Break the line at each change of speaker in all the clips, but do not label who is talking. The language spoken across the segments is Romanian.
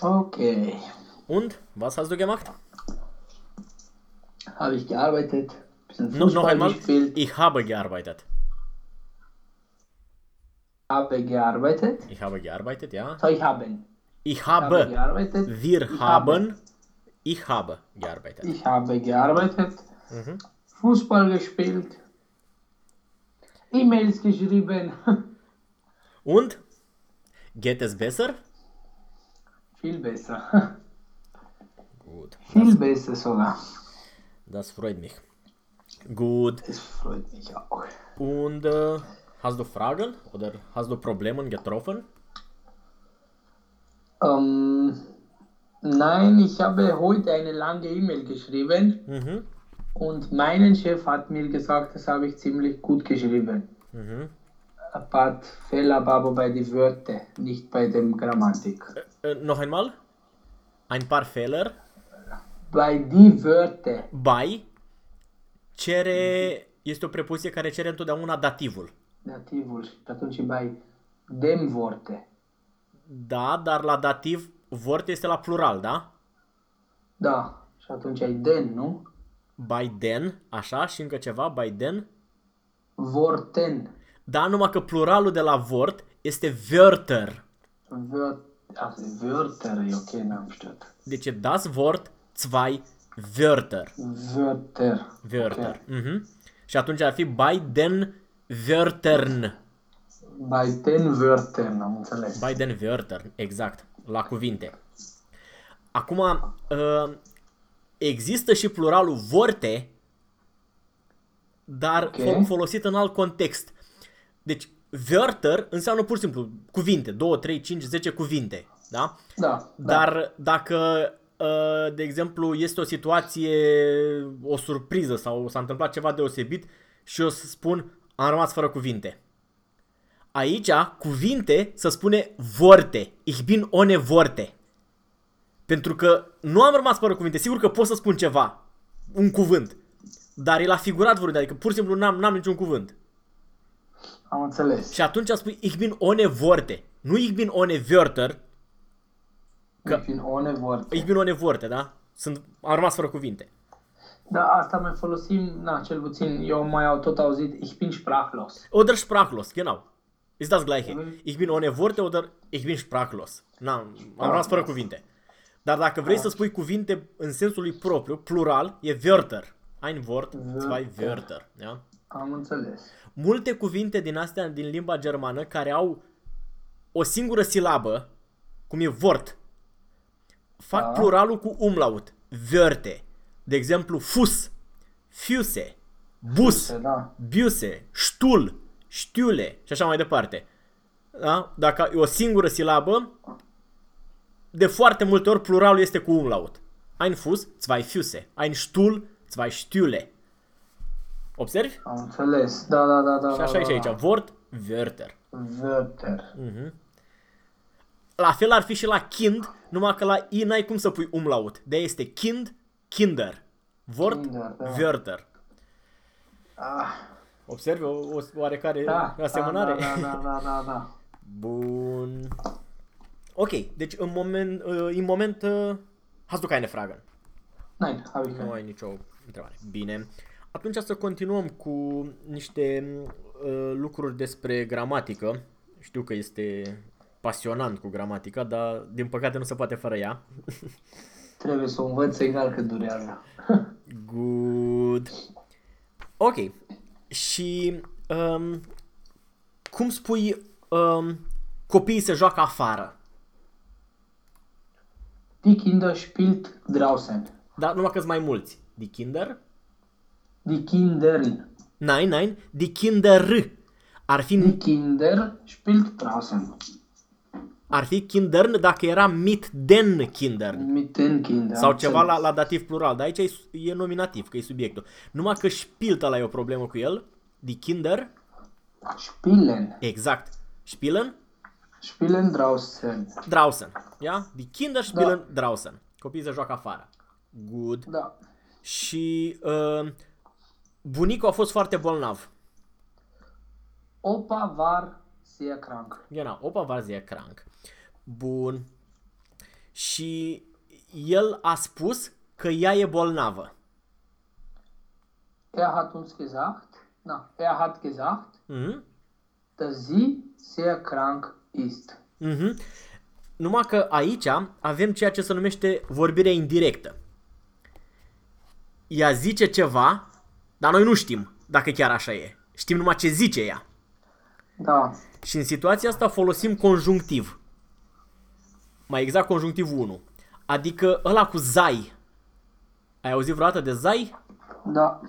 Okay.
Und, was hast du gemacht?
Habe ich gearbeitet, bisschen
No, noch einmal.
gespielt,
Ich habe gearbeitet.
habe gearbeitet.
Ich habe gearbeitet, ja.
Soll ich haben?
Ich
Habe
habe.
gearbeitet.
Wir
Ich
haben. Ich habe gearbeitet.
Ich habe gearbeitet,
Mhm.
Fußball gespielt, E-Mails geschrieben.
Und? Geht es besser?
Viel besser.
Gut.
Viel besser sogar.
Das freut mich. Gut.
Das freut mich auch.
Und äh, hast du Fragen oder hast du Probleme getroffen?
Ähm, nein, ich habe heute eine lange E-Mail geschrieben
Mhm.
und mein Chef hat mir gesagt, das habe ich ziemlich gut geschrieben.
Mhm.
Ein paar Fehler aber bei den Wörtern, nicht bei der Grammatik.
Äh, noch einmal? Ein paar Fehler
Bei die Wörter,
by cere este o prepoziție care cere întotdeauna dativul.
dativul și atunci by dem Worte.
Da, dar la dativ vort este la plural, da?
Da, și atunci ai den, nu?
By then, așa, și încă ceva, by then.
Worten.
Da, numai că pluralul de la vort este Wörter.
Wör also Wörter, e ok, n-am știut.
Deci e das Wort, zwei Wörter.
Wörter.
Wörter.
Ok.
Mhm. Și atunci ar fi by den Wörtern.
By den Wörtern, am înțeles.
By den Wörtern, exact, la cuvinte. Acum, uh, există și pluralul vorte, dar
Ok.
fo- folosit în alt context. Deci, Wörter înseamnă pur și simplu cuvinte, 2, 3, 5, 10 cuvinte, da?
Da, da.
Dar dacă, uh, de exemplu, este o situație, o surpriză sau s-a întâmplat ceva deosebit și eu să spun, am rămas fără cuvinte. Aici, cuvinte, să spune vorte. Ich bin ohne vorte. Pentru că nu am rămas fără cuvinte. Sigur că pot să spun ceva, un cuvânt, dar e la figurat vorbind, adică pur și simplu n-am, n-am niciun cuvânt.
Am înțeles.
Și atunci spui ich bin ohne vorte. Nu ich bin ohne Wörter, că-
Ich bin ohne Worte.
ich bin ohne vorte, da? Sunt, am rămas fără cuvinte.
Da, asta mai folosim, na, cel puțin eu mai au tot auzit, ich bin sprachlos.
Oder sprachlos, genau. Ist das gleiche.
Mhm.
Ich bin ohne Worte oder ich bin sprachlos. Na, am rămas fără cuvinte. Dar dacă vrei să spui cuvinte în sensul lui propriu, plural, e Wörter. Ein Wort, zwei
Wörter.
Wörter. Ja?
Am înțeles.
Multe cuvinte din astea din limba germană care au o singură silabă, cum e Wort, fac
Da.
pluralul cu umlaut. Wörte. De exemplu, Fuß, Füße, Bus,
Da.
Biuse, Stuhl, Stühle și așa mai departe. Da? Dacă e o singură silabă, de foarte multe ori pluralul este cu umlaut. Ein Fuß, zwei Füße. Ein Stuhl, zwei Stühle. Observi?
Am înțeles. Da, da, da, da.
Și așa
da,
e și
da.
aici. Wort, Wörter.
Wörter.
La fel ar fi și la kind, numai că la i n-ai cum să pui umlaut. De este kind, kinder. Wort,
Kinder, da.
Wörter.
Ah,
Observi o, o oarecare
da,
asemănare?
Da, da, da, da, da, da.
Bun. Ok, deci în moment, uh, în moment uh, hast du keine Fragen.
Nein, habe ich
Nu
keine.
ai nicio întrebare. Bine. Atunci să continuăm cu niște uh, lucruri despre gramatică. Știu că este pasionant cu gramatica, dar din păcate nu se poate fără ea.
Trebuie să o învăț egal cât durează.
Good. Ok. Și um, cum spui um, copiii se joacă afară?
Die Kinder spielt draußen.
Dar numai că mai mulți. Die Kinder?
Die Kindern.
Nein, nein, die Kinder. Ar fi,
Die Kinder spielt draußen.
ar fi Kindern dacă era mit den Kindern.
Mit den Kindern.
Sau ceva la, la dativ plural, dar aici e, su- e nominativ, că e subiectul. Numai că spielt ăla e o problemă cu el. Die Kinder,
Spielen.
exact. Spielen
Spielen draußen.
draußen. Ja? Die Kinder spielen draußen. Copiii se joacă afară. Good.
Da.
Și uh, bunicul a fost foarte bolnav.
Opa war sehr krank.
Genau, Opa war sehr krank. Bun. și el a spus că ea e bolnavă.
Er hat uns gesagt, na, er hat gesagt,
Mhm.
dass sie sehr krank ist.
Mhm. Numai că aici avem ceea ce se numește vorbirea indirectă. Ea zice ceva, dar noi nu știm dacă chiar așa e. Știm numai ce zice ea.
Da,
Și în situația asta folosim conjunctiv. Mai exact conjunctiv 1. Adică ăla cu zai. Ai auzit vreodată de zai?
da.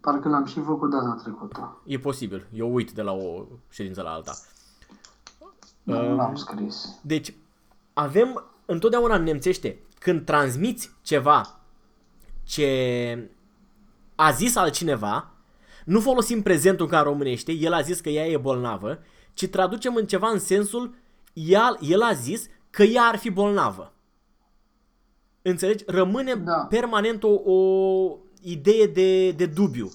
Parcă l-am și făcut data trecută.
E posibil. Eu uit de la o ședință la alta.
Nu l-am scris.
Deci, avem întotdeauna în nemțește, când transmiți ceva ce a zis altcineva, nu folosim prezentul ca în românește, el a zis că ea e bolnavă, ci traducem în ceva în sensul, el, el a zis că ea ar fi bolnavă. Înțelegi? Rămâne
Da.
permanent o, o idee de, de dubiu.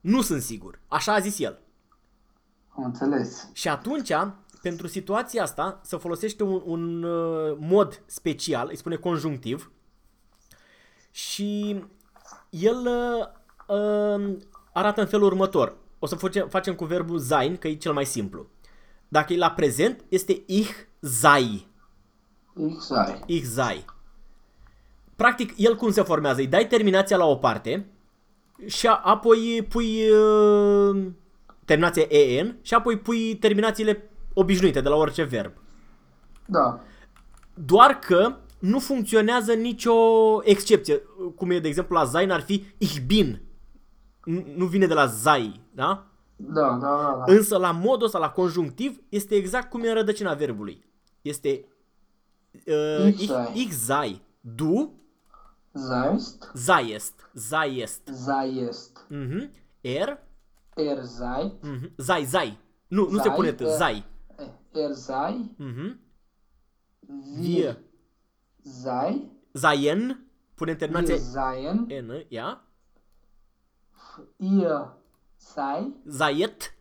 Nu sunt sigur. Așa a zis el.
Am înțeles.
Și atunci, pentru situația asta, se folosește un, un uh, mod special, îi spune conjunctiv, și el uh, uh, arată în felul următor. O să facem, facem cu verbul sein, că e cel mai simplu. Dacă e la prezent, este ich sei.
Ich sei.
Ich sei. Practic, el cum se formează? Îi dai terminația la o parte și a, apoi pui uh, terminația en și apoi pui terminațiile obișnuite de la orice verb.
Da.
Doar că nu funcționează nicio excepție. Cum e, de exemplu, la sein ar fi ich bin. Nu nu vine de la sei, da?
Da, da, da. da.
Însă la modul ăsta, la conjunctiv, este exact cum e în rădăcina verbului. Este uh,
Ich
ich,
sei.
ich sei. Du
Seist.
Seiest. Seiest.
Seiest.
Mhm. Er.
Er sei.
Mhm. Sei, sei. Nu, nu se
Sei,
pune t,
eh.
sei.
Er sei.
Mhm.
Wir
Wir.
Sei.
Seien. Punem
Wir
terminația
seien.
n, ia.
Ihr sei.
Seiet.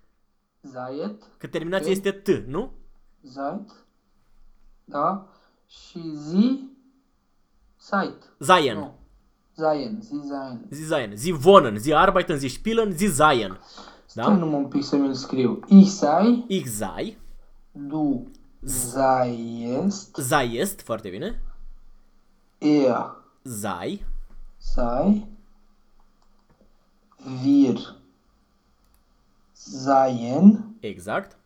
Seiet.
Că terminația
Ok.
este t, nu?
Seid. Da. Și zi. Seid.
Seien.
Nu. Seien. Sie seien.
Sie seien. Sie wohnen. Sie arbeiten, sie spielen, sie seien.
Stai
Da?
numai un pic să mi-l scriu. Ich sei.
Ich sei.
Du seiest.
Seiest. Foarte bine.
Er
Sei.
sei. Wir seien.
Exact.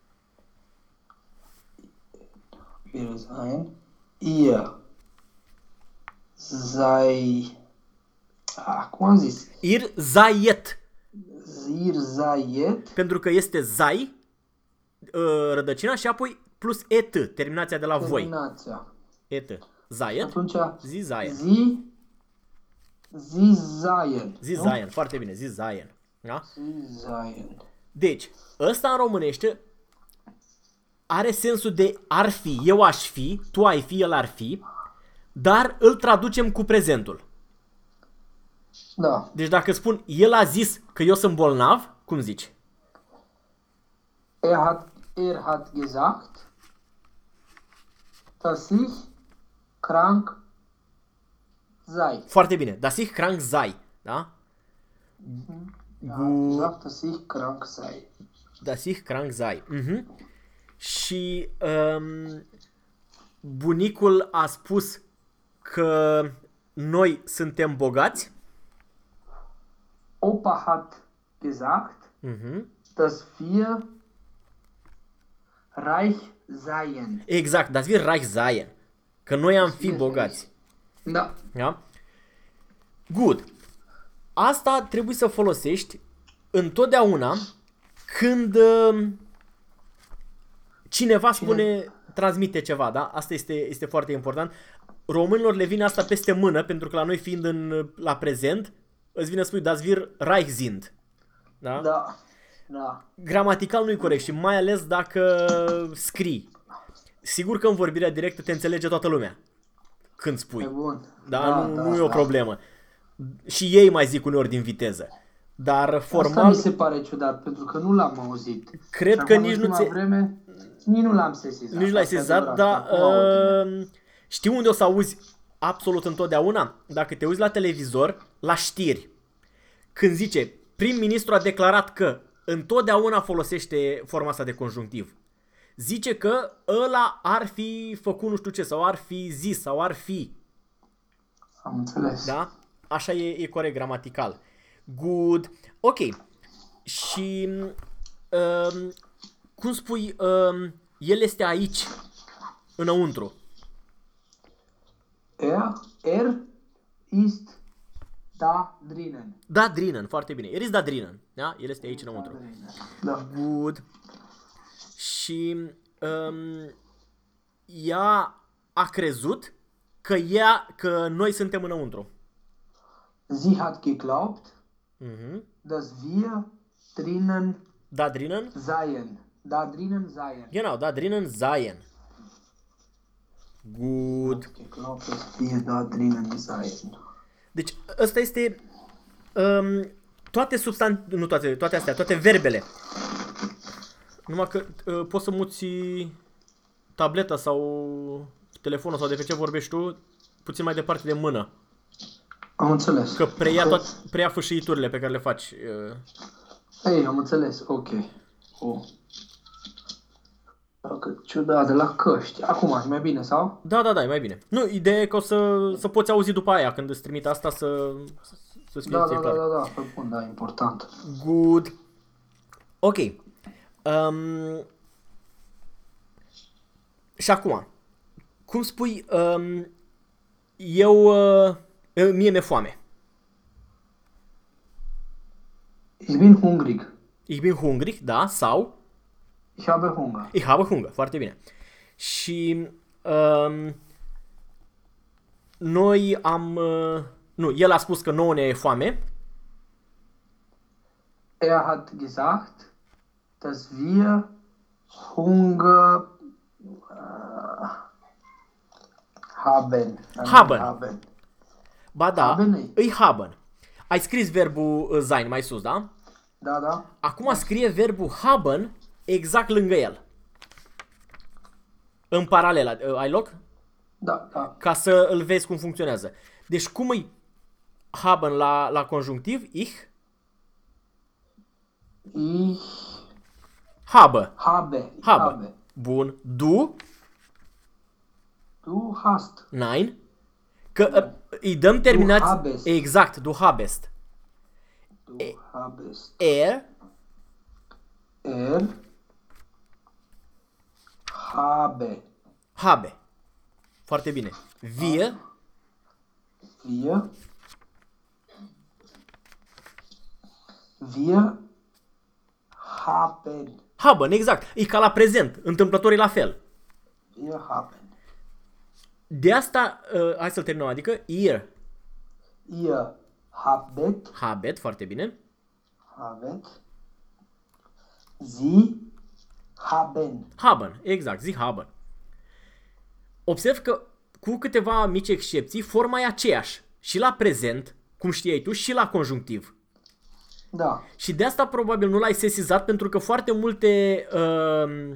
Wir seien. Ihr sei. Ah, cum am zis?
Ir seiet.
Ihr seiet.
Pentru că este sei, uh, rădăcina și apoi plus et, terminația de la voi.
Terminația.
Et. Seiet.
Atunci,
Sie seien.
zi, zi seien.
Sie
nu?
seien. Foarte bine. Sie seien. Da?
Sie seien.
Deci, ăsta în românește are sensul de ar fi, eu aș fi, tu ai fi, el ar fi, dar îl traducem cu prezentul.
Da.
Deci dacă spun, el a zis că eu sunt bolnav, cum zici?
Er hat, er hat gesagt, dass ich krank sei.
Foarte bine, das ich krank sei, da?
Er hat gesagt, dass ich krank sei.
Das ich krank sei. Mhm. Și um, bunicul a spus că noi suntem bogați.
Opa hat gesagt,
Mhm.
dass wir reich seien.
Exact, das wir reich seien. Că noi am fi
wir
bogați.
Da.
Da? Good. Asta trebuie să folosești întotdeauna când uh, cineva spune, transmite ceva, da? Asta este, este foarte important. Românilor le vine asta peste mână, pentru că la noi fiind în, la prezent, îți vine să spui das wir reich sind. Da?
Da. Da.
Gramatical nu e corect și mai ales dacă scrii. Sigur că în vorbirea directă te înțelege toată lumea când
E
spui.
bun.
Da, nu, nu e o problemă. Și ei mai zic uneori din viteză. Dar
Asta
formal,
mi se pare ciudat, pentru că nu l-am auzit.
Cred
Și
că
acum,
nici
în
nu
ultima
ți-
vreme, nici nu l-am sesizat.
nici l-ai
Asta e
sezat,
adevărat,
dar
acum aud din nou.
uh, Știi unde o să auzi absolut întotdeauna? Dacă te uiți la televizor, la știri. Când zice, prim-ministru a declarat că întotdeauna folosește forma asta de conjunctiv. Zice că ăla ar fi făcut nu știu ce, sau ar fi zis, sau ar fi.
Am înțeles.
Da? Așa e, e corect gramatical. Good. Ok. Și um, cum spui, um, el este aici, înăuntru.
Er, er ist da drinnen.
Da drinnen, foarte bine. El este da drinnen. Da? El este aici înăuntru.
Da.
Good. Și um, ea a crezut că, ea, că noi suntem înăuntru.
Sie hat geglaubt,
Mhm.
dass wir drinnen
Da drinnen?
seien. Da drinnen seien.
Genau, da drinnen seien. Good.
Geglaubt, dass wir da drinnen seien.
Deci ăsta este um, toate substan... nu toate, toate astea, toate verbele. Numai că uh, poți să muți tableta sau telefonul sau de pe ce vorbești tu puțin mai departe de mână.
Am înțeles.
Că preia, toat, preia fâșâiturile pe care le faci. Uh,
Ei, am înțeles. Ok. Oh. Că ciudat de la căști. Acum, e mai bine, sau?
Da, da, da, e mai bine. Nu, ideea e că o să, să poți auzi după aia când îți trimit asta să, să-ți fie
Da,
ție
da,
clar.
da, da, da, pe bun, da, important.
Good. Ok. Um, și acum, cum spui, um, eu, uh, mie mi-e foame.
Ich bin hungrig.
Ich bin hungrig, da, sau
Ich habe Hunger.
ich habe Hunger, foarte bine. Și um, noi am, uh, nu, el a spus că nouă ne e foame,
Er hat gesagt, dass wir Hunger äh, haben.
Haben.
haben.
ba da,
Haben ei.
îi haben. Ai scris verbul uh, sein mai sus, da?
Da, da.
Acum scrie verbul haben exact lângă el. În paralel, uh, ai loc?
Da, da.
Ca să îl vezi cum funcționează. Deci cum îi haben la, la conjunctiv? Ich
Ich
habe.
habe. Ich
Habe.
habe.
Bun. Du?
Du hast.
Nein. Că uh, îi dăm terminați...
habest.
Exact, du habest.
Du habest.
Er,
Er habe.
habe. Foarte bine. Wir,
Wir. Wir haben.
Haben, exact. E ca la prezent. Întâmplător e la fel.
Wir haben.
De asta, uh, hai să-l terminăm, adică ihr,
Ihr habet.
habet, foarte bine.
Habet. Sie haben.
Haben, exact, zi haben. Observ că cu câteva mici excepții, forma e aceeași. Și la prezent, cum știai tu, și la conjunctiv.
Da.
Și de asta probabil nu l-ai sesizat pentru că foarte multe uh,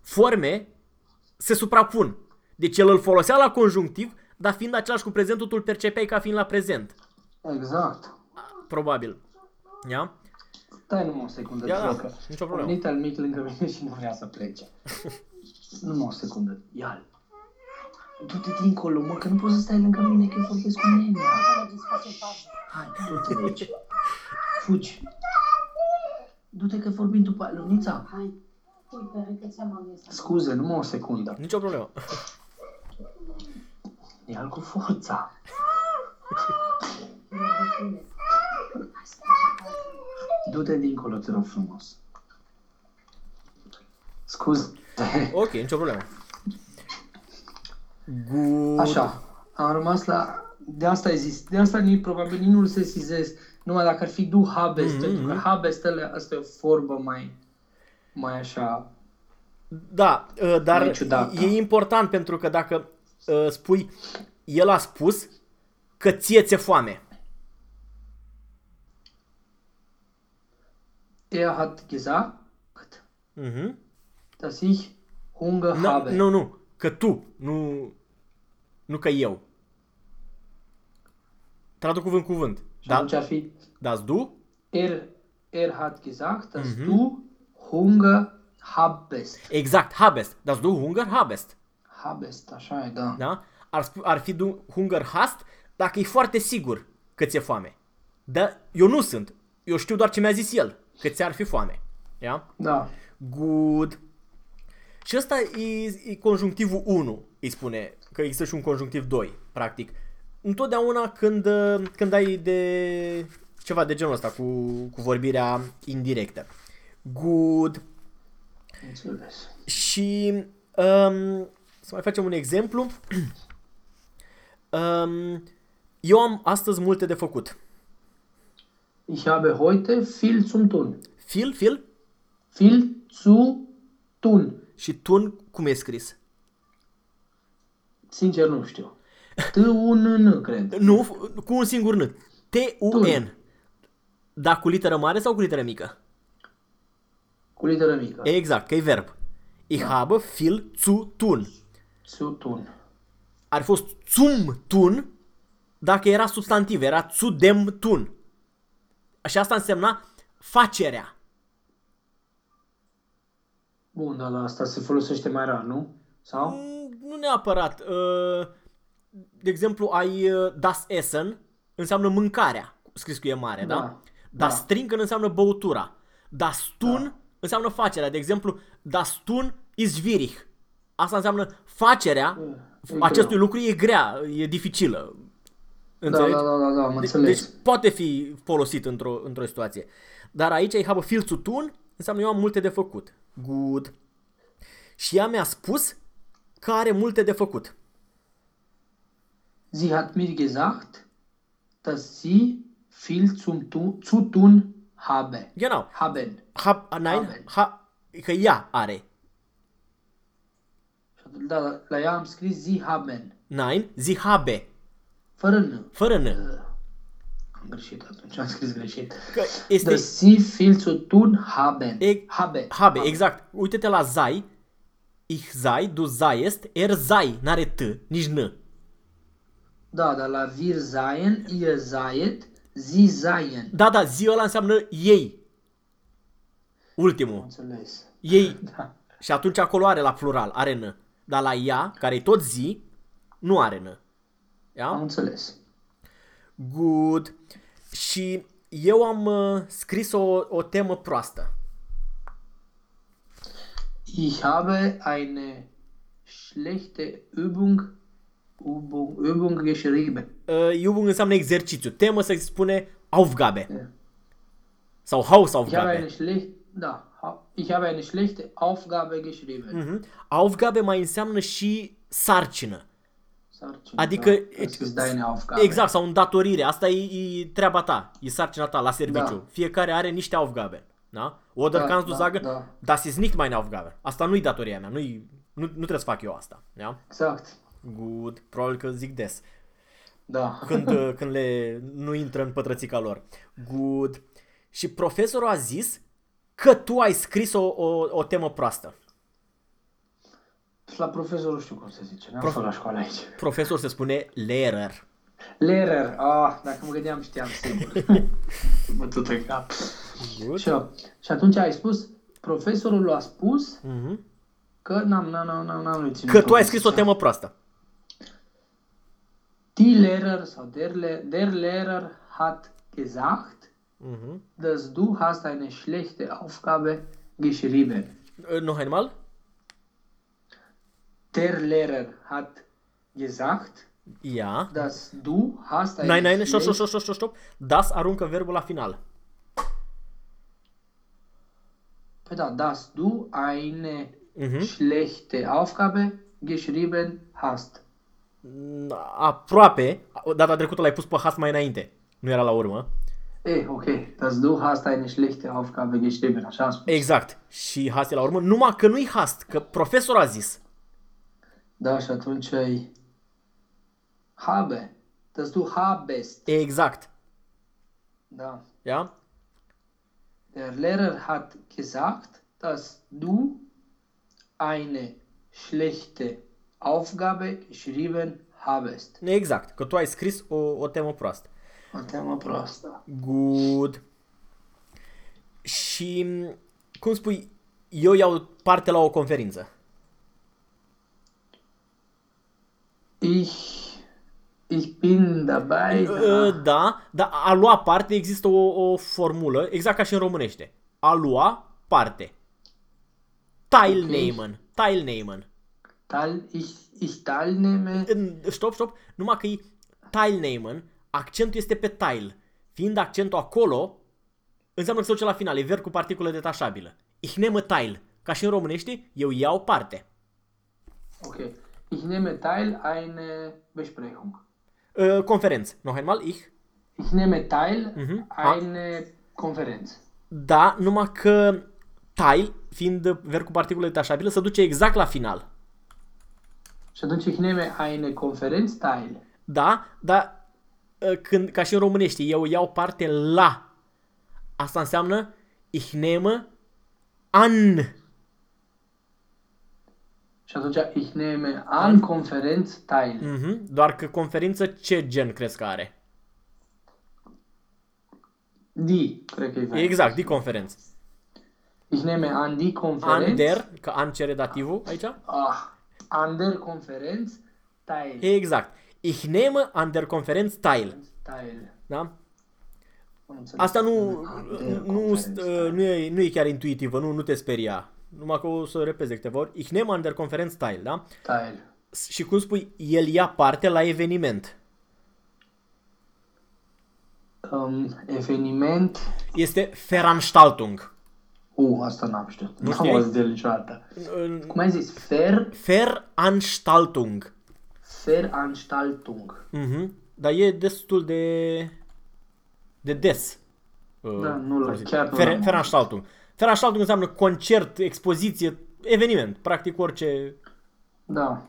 forme se suprapun. Deci el îl folosea la conjunctiv, dar fiind același cu prezentul, tu îl percepeai ca fiind la prezent.
Exact.
Probabil. Ia?
Stai numai o secundă,
Ia,
te
da,
rog, că
nicio
a
problemă.
venit al mic lângă mine și nu vrea să plece. numai o secundă. Ia Du-te dincolo, mă, că nu poți să stai lângă mine, că eu vorbesc cu mine. Hai, du-te de aici. Fugi. Du-te că vorbim după aia. Lunița,
Hai, uite, că ți-am ales.
scuze, numai o secundă.
Nicio problemă.
Ia-l cu forța. Du-te dincolo, te rog frumos. Scuze.
Ok, nicio problemă. Good.
Așa, am rămas la... De asta ai zis, de asta nici, probabil nici nu-l sesizez, numai dacă ar fi du habest,
Mhm,
pentru că
mhm.
habest ăla, asta e o formă mai, mai așa,
Da, uh, dar
Mai ciudat,
e
da.
important pentru că dacă uh, spui, el a spus că ție ți-e foame.
er hat gesagt,
Mhm.
dass ich Hunger
Na,
habe.
nu, nu, că tu, nu, Nu că eu. Traduc cuvânt cuvânt.
Și
Da,
atunci ar fi
das du?
er, er hat gesagt, dass
Mhm.
du Hunger habest.
Exact, habest. Das du Hunger habest.
Habest, așa e, da.
Da? Ar, sp- ar fi du Hunger hast dacă e foarte sigur că ți-e foame. Dar eu nu sunt. Eu știu doar ce mi-a zis el, că ți-ar fi foame. Ia?
Da.
Good. Și ăsta e, e conjunctivul 1, îi spune, că există și un conjunctiv 2, practic. Întotdeauna când, uh, când ai de ceva de genul ăsta cu, cu vorbirea indirectă. Good.
Înțeles.
Și um, să mai facem un exemplu. um, eu am astăzi multe de făcut.
Ich habe heute viel zum tun.
Fil, fil
Viel zu tun.
și tun cum e scris?
Sincer nu știu. T-U-N-N, cred.
Nu, f- cu un singur N. T-U-N. Dar cu literă mare sau cu literă mică?
Cu literă mică.
Exact, că e verb. Ich habe viel zu tun.
Zu tun.
Ar fi fost zum tun dacă era substantiv, era zu dem tun. Și asta însemna facerea.
Bun, dar la asta se folosește mai rar, nu? Sau?
Mm, Nu neapărat. Uh, De exemplu, ai uh, das Essen, înseamnă mâncarea, scris cu e mare, da?
Da,
Das
da.
Trinken înseamnă băutura. Das Tun înseamnă facerea. De exemplu, das Tun ist schwierig. Asta înseamnă facerea
E
acestui
greu.
lucru e grea, e dificilă.
Da,
Înțelegi?
da, da, da, da, am
De-
înțeles.
Deci poate fi folosit într-o, într-o situație. Dar aici ich habe viel zu tun înseamnă eu am multe de făcut. Good. Și ea mi-a spus că are multe de făcut.
Sie hat mir gesagt, dass sie viel zum tu zu tun habe.
Genau.
Haben.
Ha, nein,
Haben.
ha, ea are.
La ea am scris sie haben.
Nein, sie habe.
Fără N.
Fără N.
Am greșit atunci, am scris greșit.
Că este
Dass sie viel zu tun haben.
E-
habe.
habe, exact. Uite-te la sei. Ich sei, du seiest, er sei. N-are T, nici N.
Da, dar la wir seien, ihr seiet, sie seien.
Da, da, zi ăla înseamnă ei. Ultimul.
Înțeles.
Ei.
Da.
Și atunci acolo are la plural, are N. Dar la ea, care e tot zi, nu are N.
Am
Ia?
înțeles.
Good. Și eu am uh, scris o, o temă proastă.
Ich habe eine schlechte Übung, Übung, Übung geschrieben.
Uh, Übung înseamnă exercițiu. Temă se spune Aufgabe.
Ja.
Sau
Ich habe
Hausaufgabe.
eine schlechte, da, ha- ich habe eine schlechte Aufgabe geschrieben.
Mhm. Aufgabe mai înseamnă și sarcină.
Sarcină,
Adică-
da, das ist deine Aufgabe.
Exact, sau îndatorire. Asta e, e treaba ta, e sarcina ta la serviciu.
Da.
Fiecare are niște Aufgabe. Da? Oder
Da,
kannst du
da,
sagen,
da.
das ist nicht meine Aufgabe. Asta nu-i datoria mea, nu-i, nu, nu trebuie să fac eu asta. Da?
Exact.
Good, probabil că zic des.
Da.
Când, uh, când le nu intră în pătrățica lor. Good. Și profesorul a zis că tu ai scris o, o, o temă proastă.
La profesorul știu cum se zice, n-am
Prof-
fost la școală aici.
Profesor se spune Lehrer.
Lehrer, ah, dacă mă gândeam știam sigur. mă tot în cap.
Good.
Și, și atunci ai spus, profesorul a spus
Mhm.
că n-am, n-am, n-am, n-am, n-am reținut.
Că tu ai
tot
scris o
ce-
temă proastă.
Die Lehrer sau der, Le der Lehrer hat gesagt,
Mhm.
dass du hast eine schlechte Aufgabe geschrieben.
Uh, Noch einmal?
Der Lehrer hat gesagt,
Ja.
dass du hast eine
Nein, nein, stop,
schlechte...
stop, stop, stop, stop. Das aruncă verbul la final.
Da, dass du eine
Mhm.
schlechte Aufgabe geschrieben hast.
Mm, Aproape. Data trecută l-ai pus pe has mai înainte. Nu era la urmă.
Eh, ok, dass du hast eine schlechte Aufgabe geschrieben, așa am spus.
Exact. Și has e la urmă. Numai că nu-i hast, că profesorul a zis.
Da, și atunci e habe, dass du habest.
Exact.
Da.
Ia?
Der Lehrer hat gesagt, dass du eine schlechte Aufgabe geschrieben habest.
Exact, că tu ai scris o, o temă proastă.
O temă proastă.
Good. Și, cum spui, eu iau parte la o conferință.
Ich, ich bin dabei. Da.
Uh, Da, dar a lua parte există o, o formulă, exact ca și în românește. A lua parte. Teilnehmen. Teilnehmen.
Teil, ich, ich teilnehme.
În- Stop, stop. Numai că e teilnehmen, accentul este pe teil. Fiind accentul acolo, înseamnă că se duce la final. E verb cu particulă detașabilă. Ich nehme teil. Ca și în românește, eu iau parte.
Okay. Ich nehme teil eine Besprechung.
Uh, conferință. Noch einmal, ich.
Ich nehme teil
Mhm. Ah.
eine Konferenz.
Da, numai că teil, fiind verb cu particulă detașabilă, se duce exact la final.
Și atunci ich nehme eine Konferenz teil.
Da, dar uh, când, ca și în românește, eu iau parte la. Asta înseamnă ich nehme an.
Și atunci ich nehme an Konferenz teil.
Mhm. Doar că conferință ce gen crezi că are?
Die, cred că e verb.
Exact, de conferință.
Ich nehme an die Konferenz.
An der, că an cere dativul aici.
Ah, an der Konferenz teil.
Exact. Ich nehme an der Konferenz teil.
Teil.
Da?
Am înțeles.
Asta nu,
An der
nu,
Konferenz
st-
teil.
nu, e, nu e chiar intuitivă, nu, nu te speria. Numai că o să o repezi de câteva ori. Ich nehme an der Konferenz teil, da?
Teil.
Și cum spui, el ia parte la eveniment.
Um, eveniment.
Este Veranstaltung.
Uh, asta n-am știut. Nu am
știai?
auzit de el niciodată. Cum ai zis? Fer,
Veranstaltung.
Veranstaltung.
Mhm. Dar e destul de de des. uh,
Da, nu l-
folosit.
chiar nu
Fer-
l-am
Veranstaltung. Veranstaltung înseamnă concert, expoziție, eveniment, practic orice.
Da.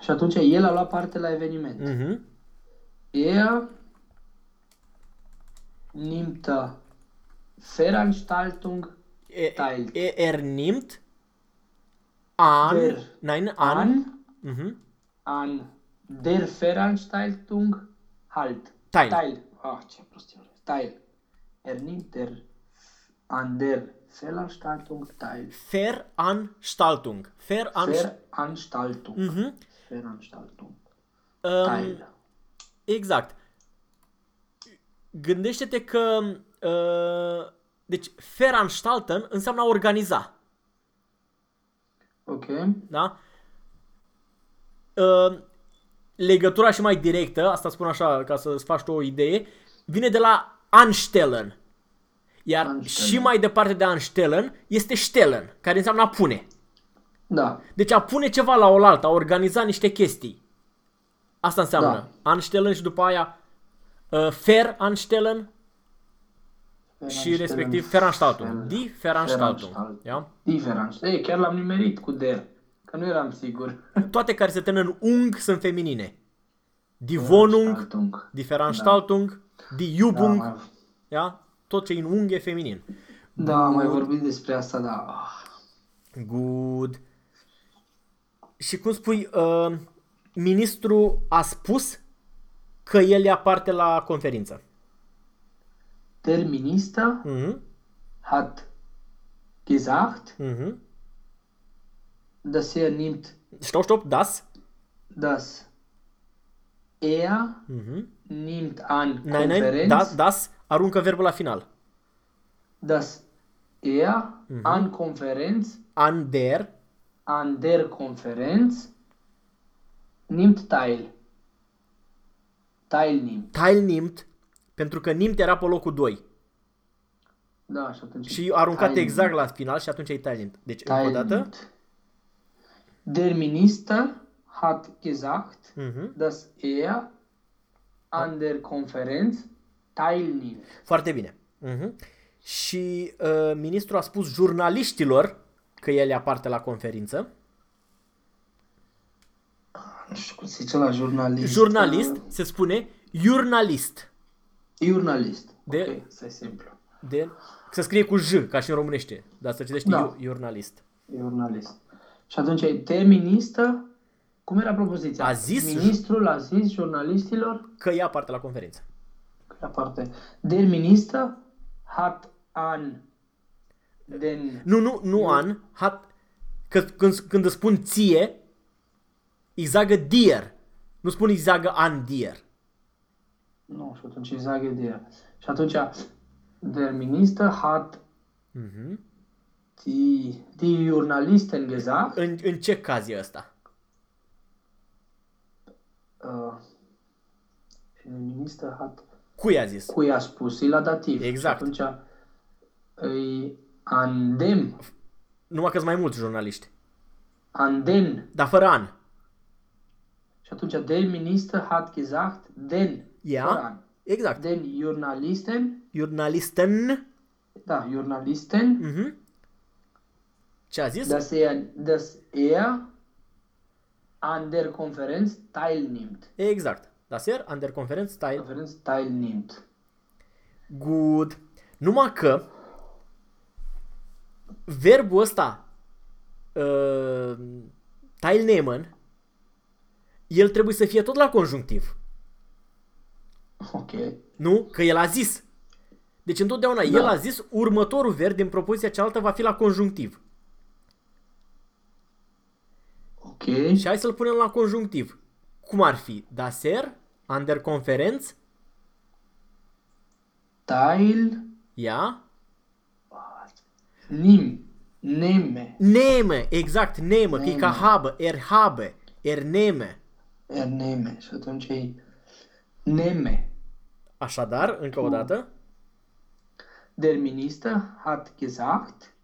Și atunci el a luat parte la eveniment.
Mhm.
Er nimmt Veranstaltung
E,
Teil.
e, er nimmt an,
Der.
nein, an,
an,
Mhm.
an der Veranstaltung halt.
Teil.
Teil. Ah, ce prostie. Teil. Er nimmt der an der Veranstaltung teil.
Veranstaltung. Veranst-
Veranstaltung.
Mhm.
Veranstaltung.
Um,
Teil.
Exact. Gândește-te că uh, deci Veranstalten înseamnă a organiza,
Ok.
da? Uh, legătura și mai directă, asta spun așa ca să-ți faci tu o idee, vine de la anstellen. Iar
Anstellen.
și mai departe de anstellen este stellen, care înseamnă a pune.
Da.
Deci a pune ceva la oaltă, a organiza niște chestii. Asta înseamnă
Da.
anstellen și după aia uh, fair anstellen și respectiv Veranstaltung. Die Veranstaltung.
Veranstaltung.
Ja?
Die Veranstaltung. Ei, chiar l-am nimerit cu der. Că nu eram sigur.
Toate care se termină în ung sunt feminine. Die Wohnung,
Veranstaltung.
die Veranstaltung, die Übung,
Da, mai,
ja? tot ce e în ung e feminin.
da, am mai vorbit despre asta, da. Ah,
Good. Și cum spui, uh, ministrul a spus că el ia parte la conferință.
Der Minister
Mhm.
hat gesagt,
Mhm.
dass er nimmt,
Stop, stop, das.
dass er
Mhm.
nimmt an
Nein, nein,
Konferenz,
das, das aruncă verbul la final.
dass er
Mhm.
an Konferenz,
An der,
an der Konferenz nimmt teil. Teilnimmt.
teilnimmt, pentru că nimmt era pe locul 2.
Da, și atunci
Și a aruncat
teilnimmt.
exact la final și atunci e teilnimmt. Deci, încă o dată.
Teilnimmt. Der Minister hat gesagt,
Mhm.
dass er an der Konferenz teilnimmt.
Foarte bine. Mhm. Și uh, ministrul a spus jurnaliștilor că el ia parte la conferință.
Nu știu cum se zice la jurnalist.
Jurnalist se spune jurnalist.
Jurnalist.
De-
Ok, să simplu.
De, se scrie cu J, ca și în românește, dar se citește
Da.
da. jurnalist.
Jurnalist. Și atunci e der minister, cum era propoziția?
A zis-
Ministrul a zis jurnalistilor,
Că ia parte la conferință.
la parte, der minister hat an den...
Nu, nu, nu an, hat, că, când, când îți spun ție, îi zagă dir. Nu spun îi zagă an dir.
Nu, și atunci îi sage der. Și atunci, der minister hat
Mhm.
die, die Journalisten gesagt,
În, în ce caz e ăsta?
uh, der minister hat
Cui a zis?
cui a spus, e la dativ.
Exact.
Și atunci, îi an dem,
Numai că sunt mai mulți jurnaliști.
an den.
Dar fără an.
Și atunci, der minister hat gesagt, den,
Ja.
fără an.
Exact.
Den Journalisten,
Jurnalisten.
da, Journalisten,
Mhm. Ce a zis?
dass er, dass er an der Konferenz teilnimmt.
Exact. Das er an der Conference Style.
Konferenz teilnimmt.
Good. Numai că verbul ăsta uh, teilnehmen el trebuie să fie tot la conjunctiv.
Ok.
Nu? Că el a zis. Deci întotdeauna
Da.
el a zis, următorul verb din propoziția cealaltă va fi la conjunctiv.
Ok.
Și hai să-l punem la conjunctiv. Cum ar fi? Das er, an der Conferenz,
Teil,
ja,
nim, nehme,
nehme, exact, nehme, că e ca
Nehme.
habe, er habe, er nehme.
er nehme. Și atunci e nehme.
Așadar, încă o dată,
Der Minister hat gesagt,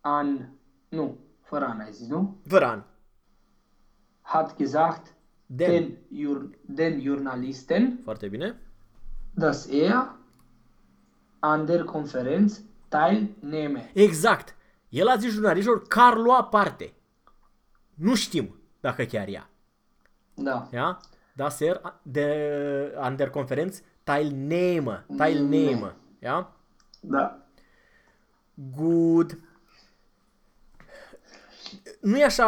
an, nu, fără an ai zis, nu?
Văran,
Hat gesagt,
den,
den, Jur, den Journalisten,
foarte bine,
dass er an der Konferenz teilnehme.
exact, el a zis jurnaliștilor că ar lua parte. Nu știm dacă chiar ea.
Da.
Ja? Das er de, an der Conferenz teilnehme, teilnehme. Ja?
Da.
Good. Nu e așa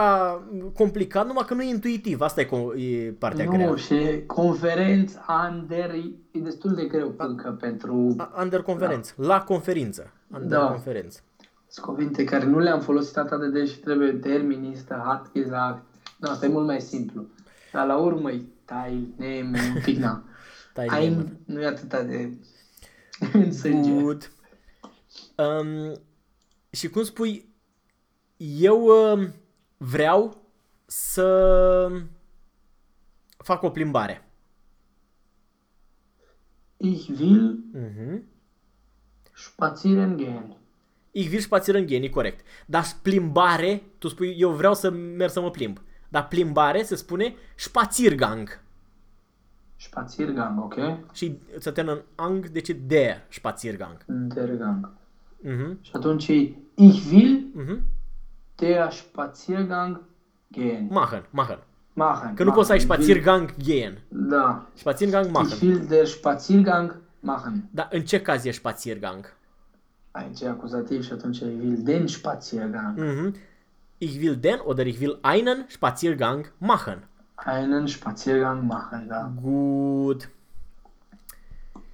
complicat, numai că nu e intuitiv. Asta e, co- e partea
Nu,
grea.
și conferenț an der e destul de greu încă pentru
A- Under conferență, la conferință. Under
Da.
conferință.
sunt cuvinte care nu le-am folosit atât de des și trebuie der Minister hat gesagt. Da, asta e mult mai simplu. Dar la urmă e teilnehme, un pic, na.
Teilnehme.
Ai, nu e atât de în sânge.
Good. Um, și cum spui, eu um, vreau să fac o plimbare.
Ich will
Mhm.
spazieren gehen.
Ich will spazieren gehen, e corect. Dar plimbare, tu spui, eu vreau să merg să mă plimb. Dar plimbare se spune Spaziergang.
Spaziergang, ok?
Și să termină în ang, deci e der Spaziergang.
Der Gang.
Mhm.
Și atunci e ich will
Mhm.
der Spaziergang gehen.
Machen, machen.
Machen.
Că nu poți să ai
machen. Ich will-
Spaziergang gehen.
Da.
Spaziergang
Ich
machen.
will der Spaziergang machen.
Dar în ce caz e Spaziergang?
Aici e acuzativ și atunci ich will den Spaziergang.
Mhm. Ich will den oder ich will einen Spaziergang machen.
Einen Spaziergang machen, da.
Good.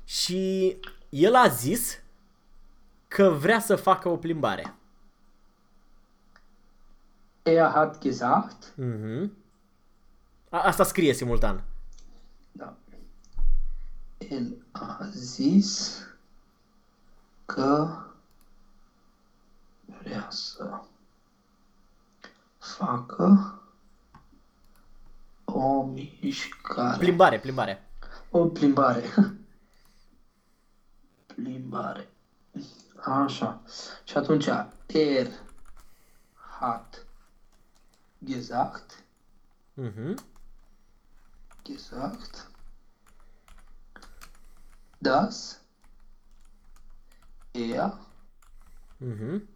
Și el a zis că vrea să facă o plimbare.
Er hat gesagt,
Mhm. A- asta scrie simultan.
da. El a zis că vrea să facă o mișcare.
Plimbare, plimbare.
O plimbare. plimbare. Așa. Și atunci, er hat gesagt,
Mhm.
gesagt, dass er
Mhm.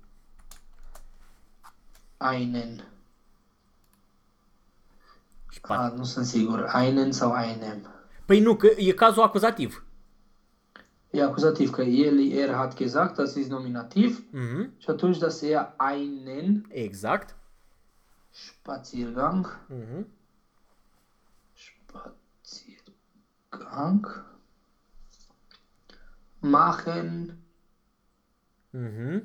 einen,
Spa-
a, nu sunt sigur, einen sau einem.
Păi nu, că e cazul acuzativ.
E acuzativ că el, er hat gesagt, das ist nominativ,
Mhm.
și atunci, dass er einen
Exact.
Spaziergang.
Mhm.
Spaziergang. Machen.
Mhm.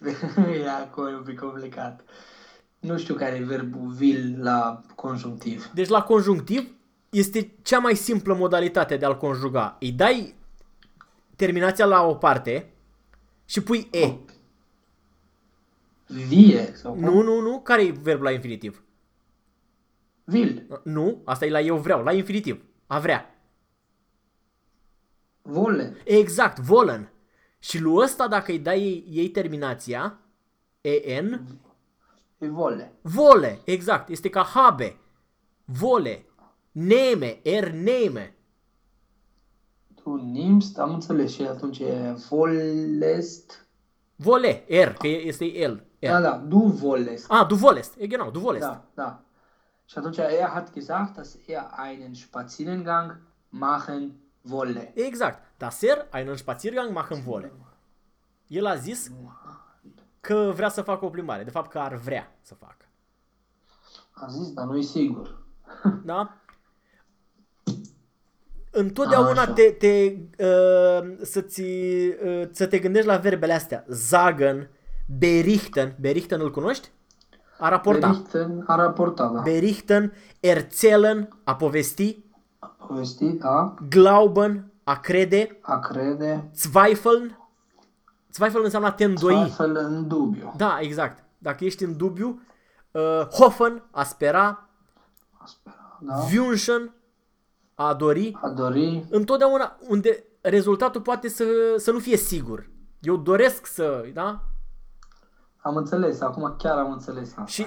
e acolo un pic complicat. Nu știu care e verbul vil la conjunctiv.
Deci la conjunctiv este cea mai simplă modalitate de a-l conjuga. Îi dai terminația la o parte și pui e.
Vie sau cum?
Nu, nu, nu. Care e verbul la infinitiv?
Vil.
Nu, asta e la eu vreau, la infinitiv. A vrea.
Vole.
Exact, volen. Și lui ăsta, dacă îi dai ei terminația, en,
E vole.
vole, exact, este ca habe, vole, neme, er neme.
Tu nimst, am înțeles și atunci e volest.
Vole, er, că e- este el. Er.
Da, da, du volest.
Ah, du volest, e genau, du volest.
Da, da. Și atunci er hat gesagt, dass er einen Spaziergang machen wolle.
Exact, das er einen Spaziergang machen wolle. El a zis că vrea să facă o plimbare, de fapt că ar vrea să facă.
A zis, dar nu e sigur.
Da? Întotdeauna
Așa.
te, te, uh, să-ți, uh, să te gândești la verbele astea. Sagen, berichten, berichten îl cunoști? A raporta.
Berichten a raportat, da.
Berichten, erzählen, a povesti,
A povestit, da.
glauben, a crede,
A crede.
zweifeln, zweifeln înseamnă a te îndoi.
Altfel în dubiu.
Da, exact. Dacă ești în dubiu, uh, hoffen, a spera,
A spera, da.
wünschen, a dori,
A dori.
întotdeauna unde rezultatul poate să, să nu fie sigur. Eu doresc să, da?
Am înțeles, acum chiar am înțeles asta.
Și,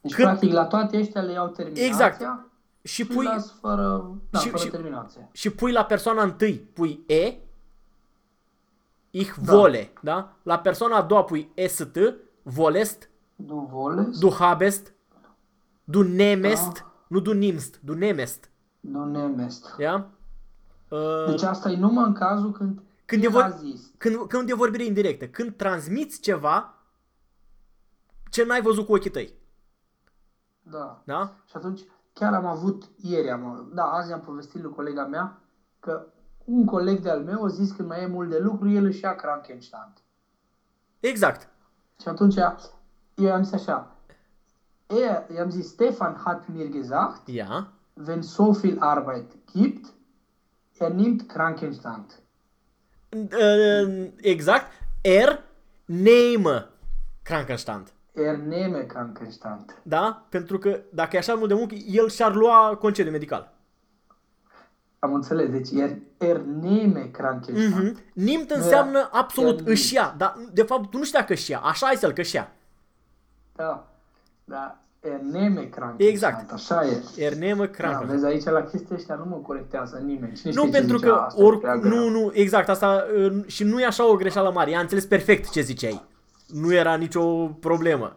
Deci,
cât-
practic, la toate ăștia le iau terminația
Exact. și
și
pui,
las fără, da,
și-
fără
și-
terminație.
și pui la persoana întâi, pui e, ich
Da.
vole, da? La persoana a doua pui est, volest,
Du volest,
du habest, du nemest,
Da.
nu du nimst, du nemest,
du nemest.
da? Uh,
Deci asta e numai în cazul când,
Când e
el
vor-
a zis.
când, când e vorbire indirectă, când transmiți ceva ce n-ai văzut cu ochii tăi,
Da.
da?
Și atunci chiar am avut ieri, am, da, azi am povestit lui colega mea că un coleg de-al meu a zis că mai e mult de lucru, el își ia Krankenstand.
Exact.
Și atunci eu i-am zis așa, er, i-am zis, Stefan hat mir gesagt,
Ia.
wenn so viel Arbeit gibt, er nimmt Krankenstand.
Uh, Exact. Er name Krankenstand.
Er nehme Krankenstand.
Da? Pentru că dacă e așa mult de muncă, el și-ar lua concediu medical.
Am înțeles, deci er, er nehme Krankenstand.
Mm-hmm. Nimt
Nu
înseamnă
era-
absolut
era
își ia, dar de fapt tu nu știa că își ia, așa este el că își ia.
Da, da, er nehme Krankenstand.
Exact.
Așa e.
Er name
Da,
Krankenstand.
vezi, aici la chestia ăștia nu mă corectează nimeni. Cine
Nu
știe ce
pentru
zicea,
că
asta e
ori,
prea greu.
nu, nu, exact, asta uh, și nu e așa o greșeală mare, i-a înțeles perfect ce ziceai. Nu era nicio problemă.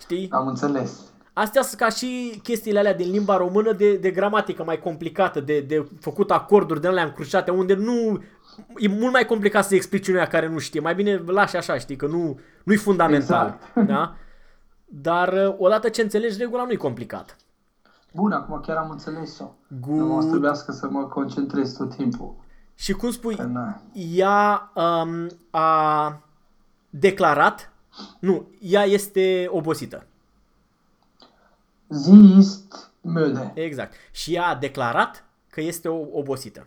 Știi?
Am înțeles.
Astea sunt ca și chestiile alea din limba română de, de gramatică mai complicată, de, de făcut acorduri de alea încrucișate, unde nu... E mult mai complicat să explici unuia care nu știe. Mai bine lași așa, știi, că nu, nu-i fundamental.
Exact.
Da? Dar uh, odată ce înțelegi regula, nu-i complicat.
Bun, acum chiar am înțeles-o.
Good.
Nu mă trebuiască să mă concentrez tot timpul.
Și cum spui,
Că na.
ea um, a declarat, nu, ea este obosită.
Sie ist müde.
Exact. Și ea a declarat că este o- obosită.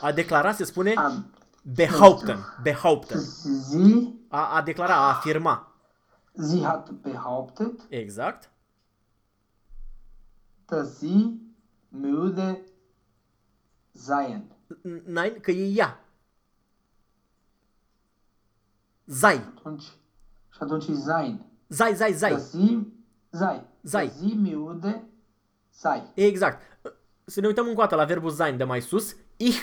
A declarat, se spune,
Am.
behaupten, behaupten.
Sie,
A, a declara, a afirma.
sie hat behauptet,
Exact.
dass sie müde seien.
Nein, că e ea. Zai.
Atunci, și atunci e sein.
Zai, zai, zai.
Dass sie, sei.
Sei.
Dass sie müde sei.
Exact. Să ne uităm încă o dată la verbul sein de mai sus. Ich,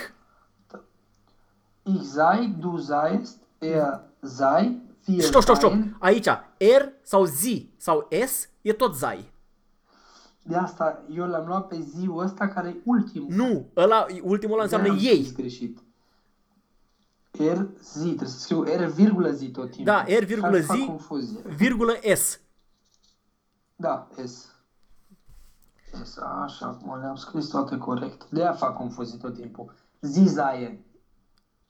Ich sei, du seist, er sei, wir
stop, stop, stop.
seien.
Aici, er sau zi sau s e tot zai.
De asta eu l-am luat pe ziul ăsta care e ultimul.
Nu, ăla, ultimul ăla înseamnă
De-aia am
ei.
scris greșit. Er, zi, trebuie să scriu er, virgulă zi tot timpul.
Da, er, virgulă,
Ca să fac
zi.
confuzie.
Virgulă s.
Da, S. S, așa, acum le-am scris toate corect. De aia fac confuzii tot timpul. Zizaien.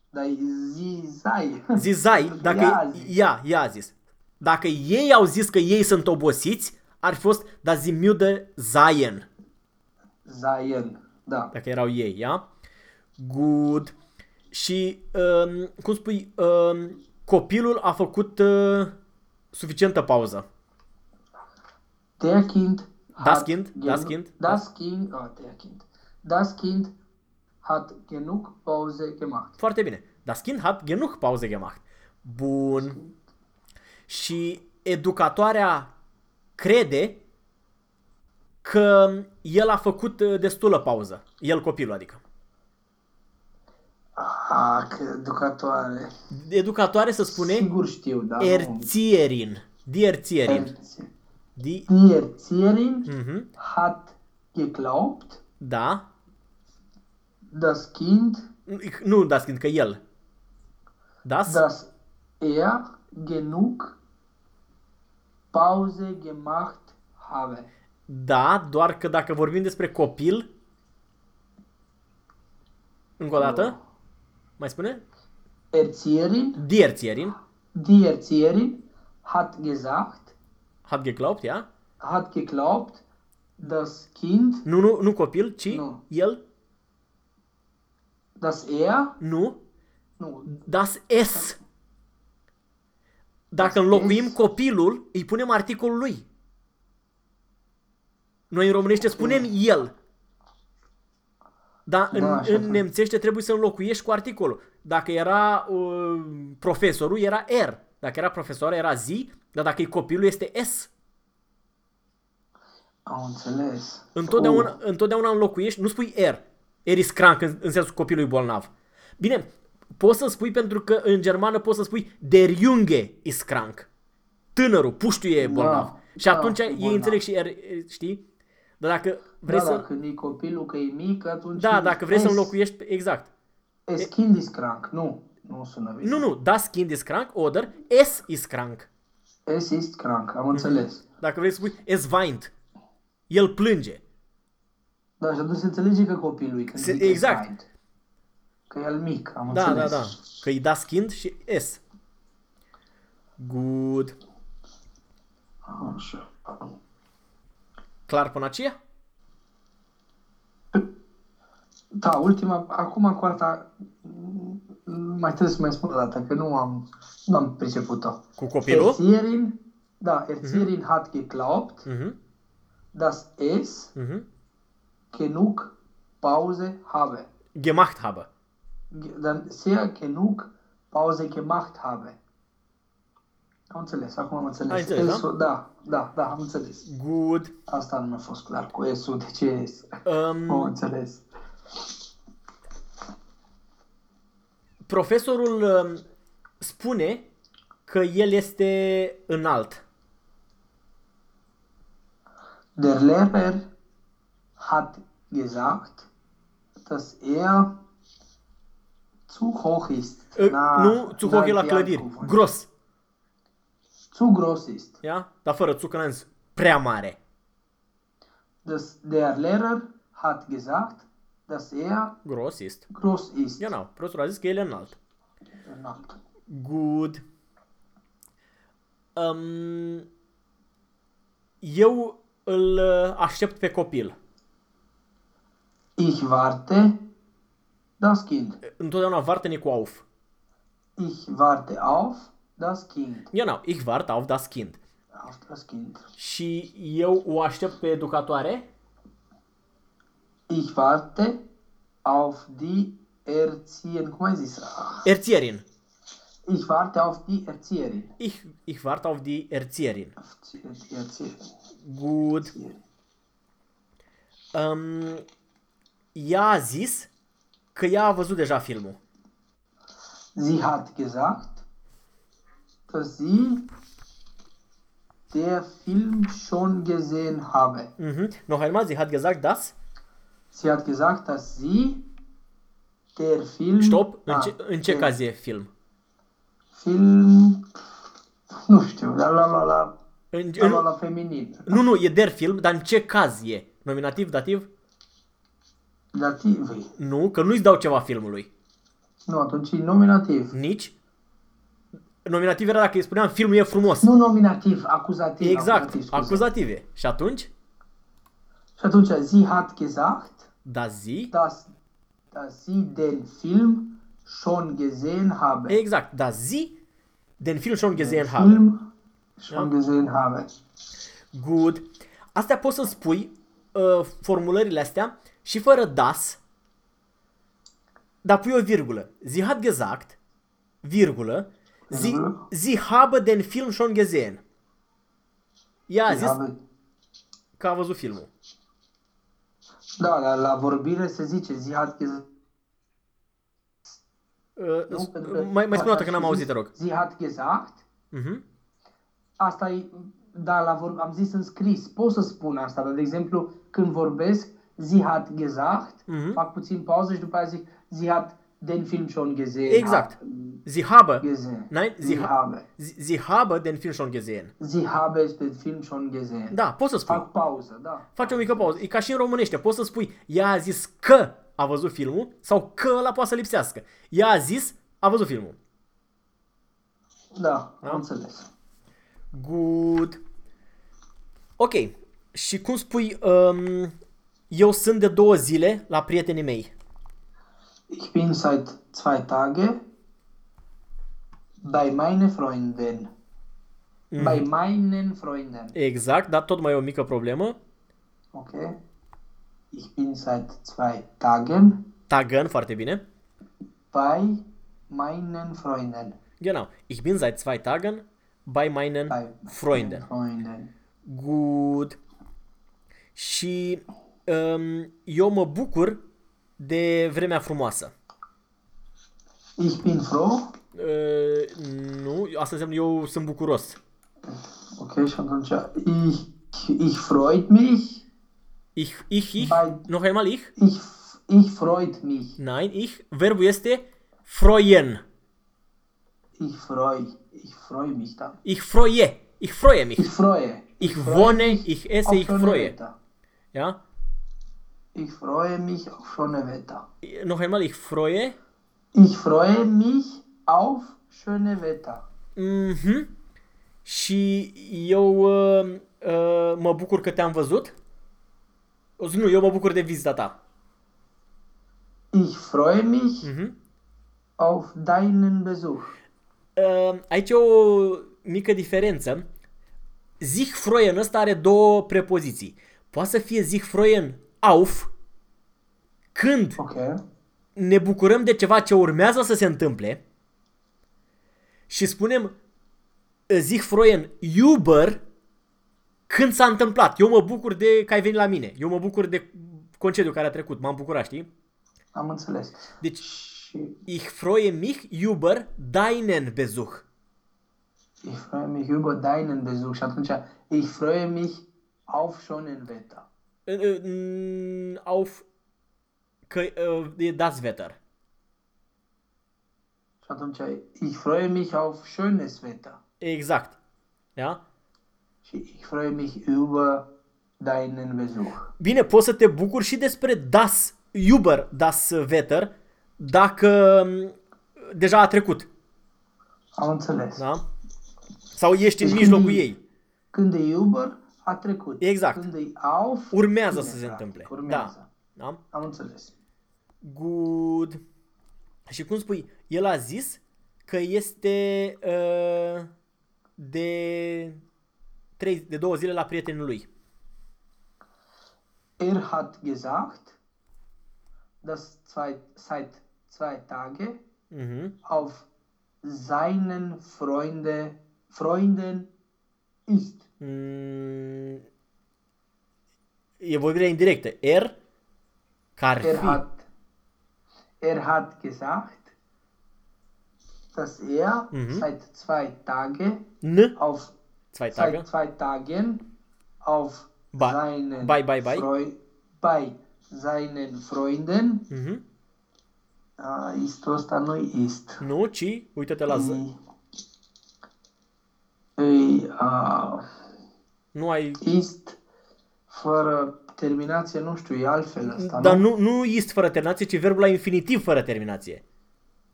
Dar e zizai.
Zizai, dacă
Ia
ia,
zi.
ia, ia zis. Dacă ei au zis că ei sunt obosiți, ar fi fost da zimiudă Zayen,
Zaien. Da.
dacă erau ei, ia? Good. Și, um, cum spui, um, copilul a făcut uh, suficientă pauză.
Der Kind
Das
hat
Kind,
genu-
das Kind,
Das Kind, oh, der Kind. Das Kind hat genug Pause gemacht.
Foarte bine. Das Kind hat genug Pause gemacht. Bun. Și educatoarea crede că el a făcut uh, destulă pauză. El copilul, adică.
Ah, că educatoare.
Educatoare să spune
Sigur știu, da. nu.
Erzierin. Die Erzierin.
Erzie.
Die,
Die Erzieherin
mhm,
hat geglaubt,
da.
das Kind,
Nu das Kind, că el. Das?
dass er genug Pause gemacht habe.
Da, doar că dacă vorbim despre copil, încă o dată, mai spune?
Erzieherin,
Die Erzierin.
die Erzieherin hat gesagt,
Hat geglaubt, ja?
hat geglaubt, das Kind,
Nu, nu, nu copil, ci
Nu.
el,
dass er,
nu,
nu,
das S. Dacă
Das
înlocuim
S.
copilul, îi punem articolul lui. Noi în românește spunem el. Dar în,
Da, așa
în
fac.
nemțește trebuie să înlocuiești cu articolul. Dacă era uh, profesorul, era R. Dacă era profesoara, era zi. Dar dacă e copilul, este S.
am înțeles.
Întotdeauna,
Oh,
întotdeauna înlocuiești, nu spui R. R is krank în, în sensul copilului bolnav. Bine, poți să spui pentru că în germană poți să spui der Junge is krank. Tânărul, puștiu e bolnav. Și
da,
atunci
e
ei
bolnav.
înțeleg și R, știi? Dar dacă vrei
da,
să...
dacă e copilul că e mic, atunci...
Da,
e
dacă vrei să
S.
înlocuiești, exact.
Es Kind ist krank. Nu, nu sună bine.
Nu, nu, das Kind is krank, oder S is krank.
Es ist krank,
Mhm.
am înțeles.
Dacă vrei să spui es weint. El plânge.
Da, și atunci se înțelege că copilul e când
Se-
zice
exact.
Kind. Că e al mic, am
Da, da,
înțeles.
da. Că e das Kind și S. Good.
Așa.
Clar până aceea?
Da, ultima, acum cu asta m- mai trebuie să mai spun o dată, că nu am, nu am priceput-o.
Cu copilul?
Erzieherin, da, Erzieherin hat geglaubt,
Mhm.
dass es
Mhm.
genug Pause habe.
Gemacht habe.
Ge- Dann sehr genug Pause gemacht habe. Am înțeles, acum am înțeles.
Ai înțeles,
S-ul- da? Da, da, am înțeles.
Good.
Asta nu mi-a fost clar cu S-ul, de ce S?
Um,
Am înțeles.
Profesorul um, spune că el este înalt.
Der Lehrer hat gesagt, dass er zu hoch ist.
Uh,
Na-
nu, zu hoch e la
na,
clădiri.
cuvânt.
Gros.
Zu groß ist.
Ia? Dar fără țucă n-am zis. Prea mare.
Das, der Lehrer hat gesagt, dass er
Gros ist.
groß ist.
Genau. Profesorul a zis că el e înalt.
Înalt.
Good. Um, eu îl uh, aștept pe copil.
Ich warte das Kind.
Întotdeauna warten e cu auf.
Ich warte auf das Kind.
Genau, ich warte auf das Kind.
Auf das Kind.
Și eu o aștept pe educatoare.
Ich warte auf die Erzieherin. Cum ai zis? Ah,
Erzieherin.
Ich warte auf die Erzieherin.
Ich, ich warte auf die Erzieherin.
Auf die Erzieherin.
Good. Um, ea a zis că ea a văzut deja filmul.
Sie hat gesagt, dass sie der Film schon gesehen habe.
Mhm. Noch einmal, sie hat gesagt, dass...
Sie hat gesagt, dass sie der Film...
Stop, în
Ah,
ce, în ce
der
caz e film?
Film... Nu știu, la la la la...
În,
Am
în,
luat la feminin.
nu, nu, e der film, dar în ce caz e? Nominativ, dativ?
Dativ.
Nu, că nu-i dau ceva filmului.
Nu, atunci e nominativ.
Nici. Nominativ era dacă îi spuneam filmul e frumos.
Nu nominativ, acuzativ.
exact,
acuzativ, scuze.
acuzative. Și atunci?
Și atunci, sie hat gesagt,
Da zi.
dass, dass sie den Film schon gesehen habe.
Exact, da zi. Den Film schon gesehen habe.
Film schon gesehen habe.
Good. Astea poți să spui uh, formulările astea și fără das, dar pui o virgulă. Sie hat gesagt, virgulă, sie,
Virgulă.
sie habe den Film schon gesehen. Ea a
Sie
zis
habe-
că a văzut filmul.
Da, la, la vorbire se zice, sie hat gesagt.
Uh,
Nu,
s-
pentru că-
mai, mai spune o dată că n-am
și
auzit,
zis,
te rog.
Sie hat gesagt,
Mhm.
asta e, da, la vor, am zis în scris, pot să spun asta, dar de exemplu, când vorbesc, sie hat gesagt,
Mhm.
fac puțin pauză și după aia zic, sie hat den Film schon gesehen.
Exact.
Ha-
Sie habe,
gesehen.
nein,
Sie,
sie, ha-
habe.
sie, sie habe den Film schon gesehen.
Sie habe den Film schon gesehen.
Da, poți să spui.
Fac pauză, da.
Faci o mică pauză. E ca și în românește. Poți să spui, ea a zis că a văzut filmul sau că ăla poate să lipsească. Ea a zis, a văzut filmul.
Da,
Da?
am înțeles.
Good. Ok. Și cum spui, um, eu sunt de două zile la prietenii mei.
Ich bin seit zwei Tage bei meine Freundin.
Mhm.
Bei meinen Freunden.
Exact, dar tot mai e o mică problemă.
Ich bin seit zwei Tagen
Tagen, foarte bine.
bei meinen Freunden.
Genau. Ich bin seit zwei Tagen bei meinen
Bei
Freunden.
Freunden.
Good. Și um, eu mă bucur de vremea frumoasă.
Ich bin froh.
Uh, nu, asta înseamnă eu sunt bucuros.
Okay, și atunci ich, ich freut mich.
Ich, ich, ich,
Bei-
noch einmal ich?
Ich, ich freut mich.
Nein, ich. Verbul este freuen.
Ich freu. Ich freu mich dann.
Ich freue. Ich freue mich.
Ich freue.
Ich
freue
wohne,
mich
ich esse,
auf
ich
schöne
freue.
Wetter.
Ja?
Ich freue mich auf schöne Wetter.
Noch einmal, ich freue.
Ich freue mich auf schöne Wetter.
Mhm. Și eu uh, uh, mă bucur că te-am văzut. O zi, Nu, eu mă bucur de vizita ta.
Ich freue mich
Mhm.
auf deinen Besuch.
Uh, aici e o mică diferență. Sich freuen ăsta are două prepoziții. Poate să fie sich freuen auf când
Okay.
ne bucurăm de ceva ce urmează să se întâmple și spunem sich freuen über când s-a întâmplat. Eu mă bucur de că ai venit la mine. Eu mă bucur de concediu care a trecut. M-am bucurat, știi?
Am înțeles.
Deci,
Și
ich freue mich über deinen Besuch.
ich freue mich über deinen Besuch. Și atunci, ich freue mich auf schönen Wetter.
Mm, Auf că uh, e das Wetter.
Și atunci, ich freue mich auf schönes Wetter.
Exact. Da?
Și ich freue mich über deinen Besuch.
Bine, poți să te bucuri și despre das Uber, das Wetter, dacă mm, deja a trecut.
Am înțeles.
Da? Sau ești în
Deci
mijlocul
când-
ei.
Când e Uber, a trecut.
Exact.
Când e auf,
Urmează
bine,
să se
practic,
întâmple.
Urmează.
Da. da?
Am înțeles.
Good. Și cum spui, el a zis că este uh, de, trei, de două zile la prietenul lui.
Er hat gesagt, dass zwei, seit zwei Tagen
Mhm.
auf seinen Freunde, Freunden ist.
Mm, e vorbirea indirectă. Er, care
Er
fi.
hat, er hat gesagt, dass er
Mhm.
seit zwei Tagen
N,
auf
zwei Tage.
seit zwei Tagen auf
Ba-
seinen
bei- bei- bei?
Freu- bei seinen Freunden
Mhm.
Ah, ist ăsta nu ist.
Nu, ci, uite-te la Z.
Ei, ei, a,
Nu ai...
Ist fără terminație, nu știu, e altfel ăsta,
Dar nu, nu ist fără terminație, ci verbul la infinitiv fără terminație.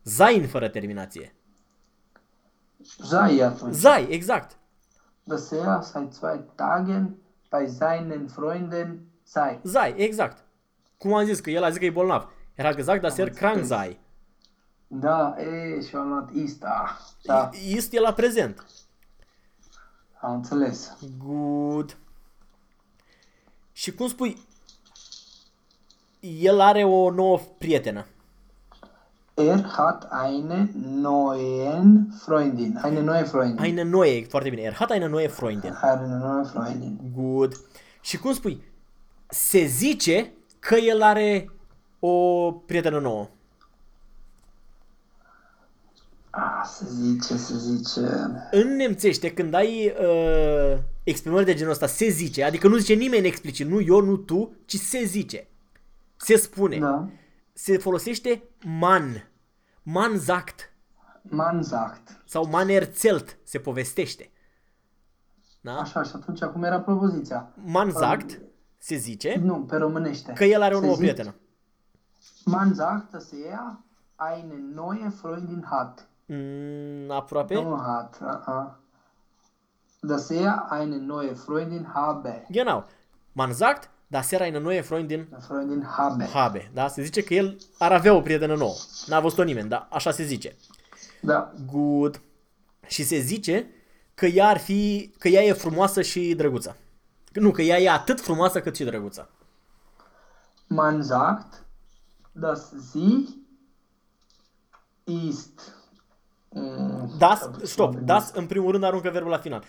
Sein fără terminație.
Sei atunci.
Sei, exact.
Dass er seit zwei Tagen bei seinen Freunden sei.
Sei, exact. Cum am zis, că el a zis că e bolnav. Era gesagt, dass er krank sei.
Da, e, și am luat ist, ah, da,
Ist e la prezent.
Am înțeles.
Good. Și cum spui, el are o nouă prietenă.
Er hat eine neuen Freundin. Eine neue Freundin.
Eine neue, foarte bine. Er hat eine neue Freundin.
Are eine neue Freundin.
Good. Și cum spui, se zice că el are o prietenă nouă.
Ah, se zice, se zice.
În nemțește, când ai uh, exprimări de genul ăsta, se zice, adică nu zice nimeni explicit, nu eu, nu tu, ci se zice. Se spune.
Da.
Se folosește man. Man sagt.
Man sagt.
Sau man erzählt se povestește. Da?
Așa, și atunci acum era propoziția.
Man sagt se zice
Nu, pe românește.
că el are o
Se
nouă
zice-
prietenă.
Man sagt, dass er eine neue Freundin hat.
Mm, aproape?
Nu hat. Uh -uh. Dass er eine neue Freundin habe.
Genau. Man sagt, dass er eine neue Freundin
Eine Freundin habe.
habe. Da? Se zice că el ar avea o prietenă nouă. N-a văzut-o nimeni, dar așa se zice.
Da.
Good. Și se zice că ea ar fi, că ea e frumoasă și drăguță. Nu, că ea e atât frumoasă cât și drăguță.
Man sagt, dass sie ist. Mm,
Das, stop, das în primul rând aruncă verbul la final.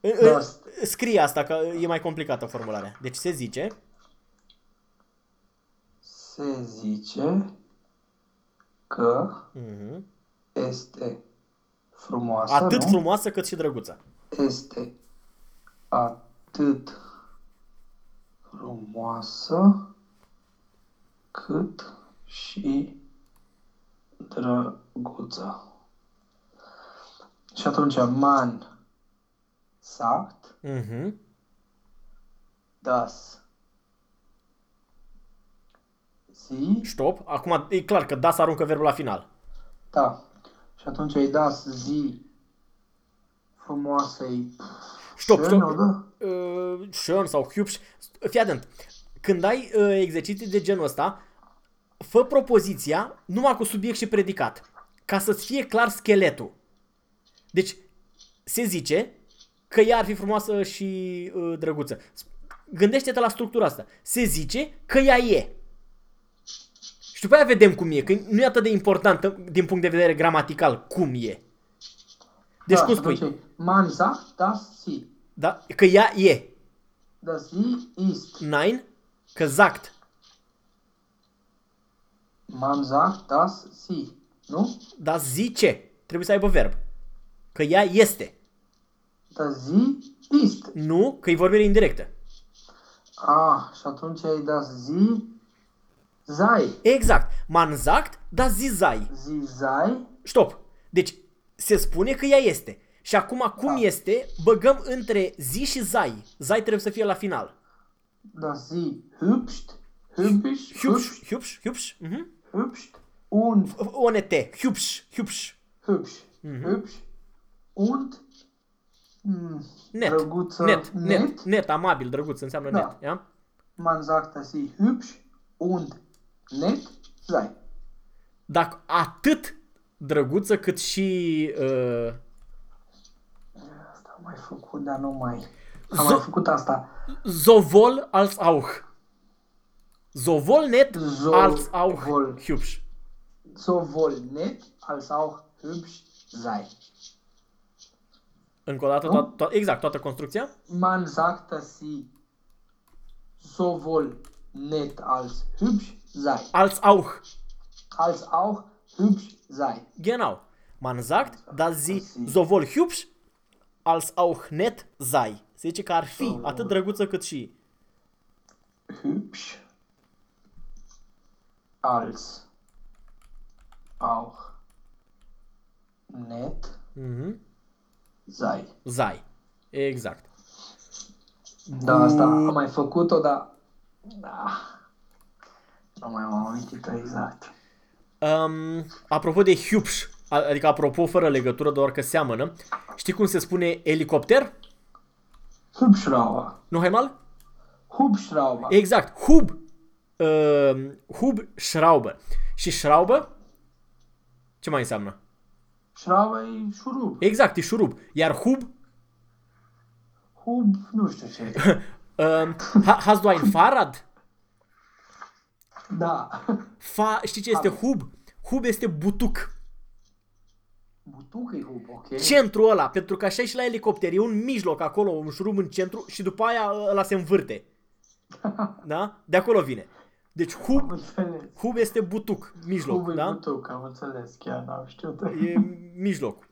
În- în-
Das.
Scrie asta că e mai complicată formularea. Deci se zice,
Se zice că
mhm,
este frumoasă,
atât
nu?
frumoasă cât și drăguță.
este atât frumoasă cât și drăguță. Și atunci man sagt,
Mhm.
dass sie,
Stop. Acum e clar că das aruncă verbul la final.
da, și atunci e das sie frumoasă e
Stop,
schön,
stop.
oder?
uh, schön sau hübsch. Fii atent. Când ai uh, exerciții de genul ăsta, fă propoziția numai cu subiect și predicat. Ca să-ți fie clar scheletul. Deci, se zice că ea ar fi frumoasă și uh, drăguță. Gândește-te la structura asta. Se zice că ea e. Și după aia vedem cum e, că nu e atât de important din punct de vedere gramatical cum e. Deci
da,
cum
și
spui?
atunci e, Man sagt, dass sie,
Da? Că ea e.
dass sie ist.
Nein, că sagt.
Man sagt, dass sie, nu?
Dar zice. Trebuie să aibă verb. Că ea este.
Dass sie ist.
Nu, că e vorbire indirectă.
Ah, și atunci e das sie sei.
Exact. Man sagt, das sie sei.
Sie sei,
Stop. Deci, se spune că ea este. Și acum, cum
Da.
este, băgăm între zi și zai. Zai trebuie să fie la final.
dass sie hübsch, hübsch,
Hübsch, hübsch, hübsch. Mhm.
Hübsch und
ONT. Hübsch, hübsch.
hübsch, hübsch und mm,
Net.
drăguță,
Net, net,
net.
net, amabil, drăguț, înseamnă
Da.
net. Ia?
Man sagt, dass sie hübsch und net sei.
Dacă atât drăguță cât și uh,
Asta am mai făcut, dar nu mai... Am
Zo-
mai făcut asta.
sowohl als auch. Sowohl net
Sowohl.
als auch hübsch.
Sowohl net als auch hübsch sei.
Încă o dată,
Nu?
to- to- exact, toată construcția.
Man sagt, dass sie sowohl net als hübsch sei,
Als auch.
als auch hübsch sei.
Genau. Man sagt, dass sie
sie-
sowohl hübsch als auch net sei. Se zice că ar fi atât drăguță cât și
Hübsch als auch net
mhm,
sei.
sei. Exact.
Da, asta am mai făcut-o, dar... Da. Nu mai am amintit exact.
Um, apropo de Hupș, adică apropo fără legătură, doar că seamănă, știi cum se spune elicopter?
Hubschrauber.
Nu, Haimal?
Hubschrauber.
Exact, hub. Uh, hub Schrauber. Și Schrauber? Ce mai înseamnă?
Schrauber e șurub.
Exact, e șurub. Iar hub?
Hub, nu știu ce.
Uh, ha, hast du ein Fahrrad?
Da.
Fa, știi ce este hub? Hub este butuc.
Butuc e hub, ok?
Centrul ăla, pentru că așa e și la elicopter, e un mijloc acolo, un șurub în centru și după aia ăla se învârte. Da? De acolo vine. Deci
Am
hub,
înțeles.
hub este butuc, mijloc,
Hub e
da?
butuc, am înțeles, chiar n-am știut.
E mijloc.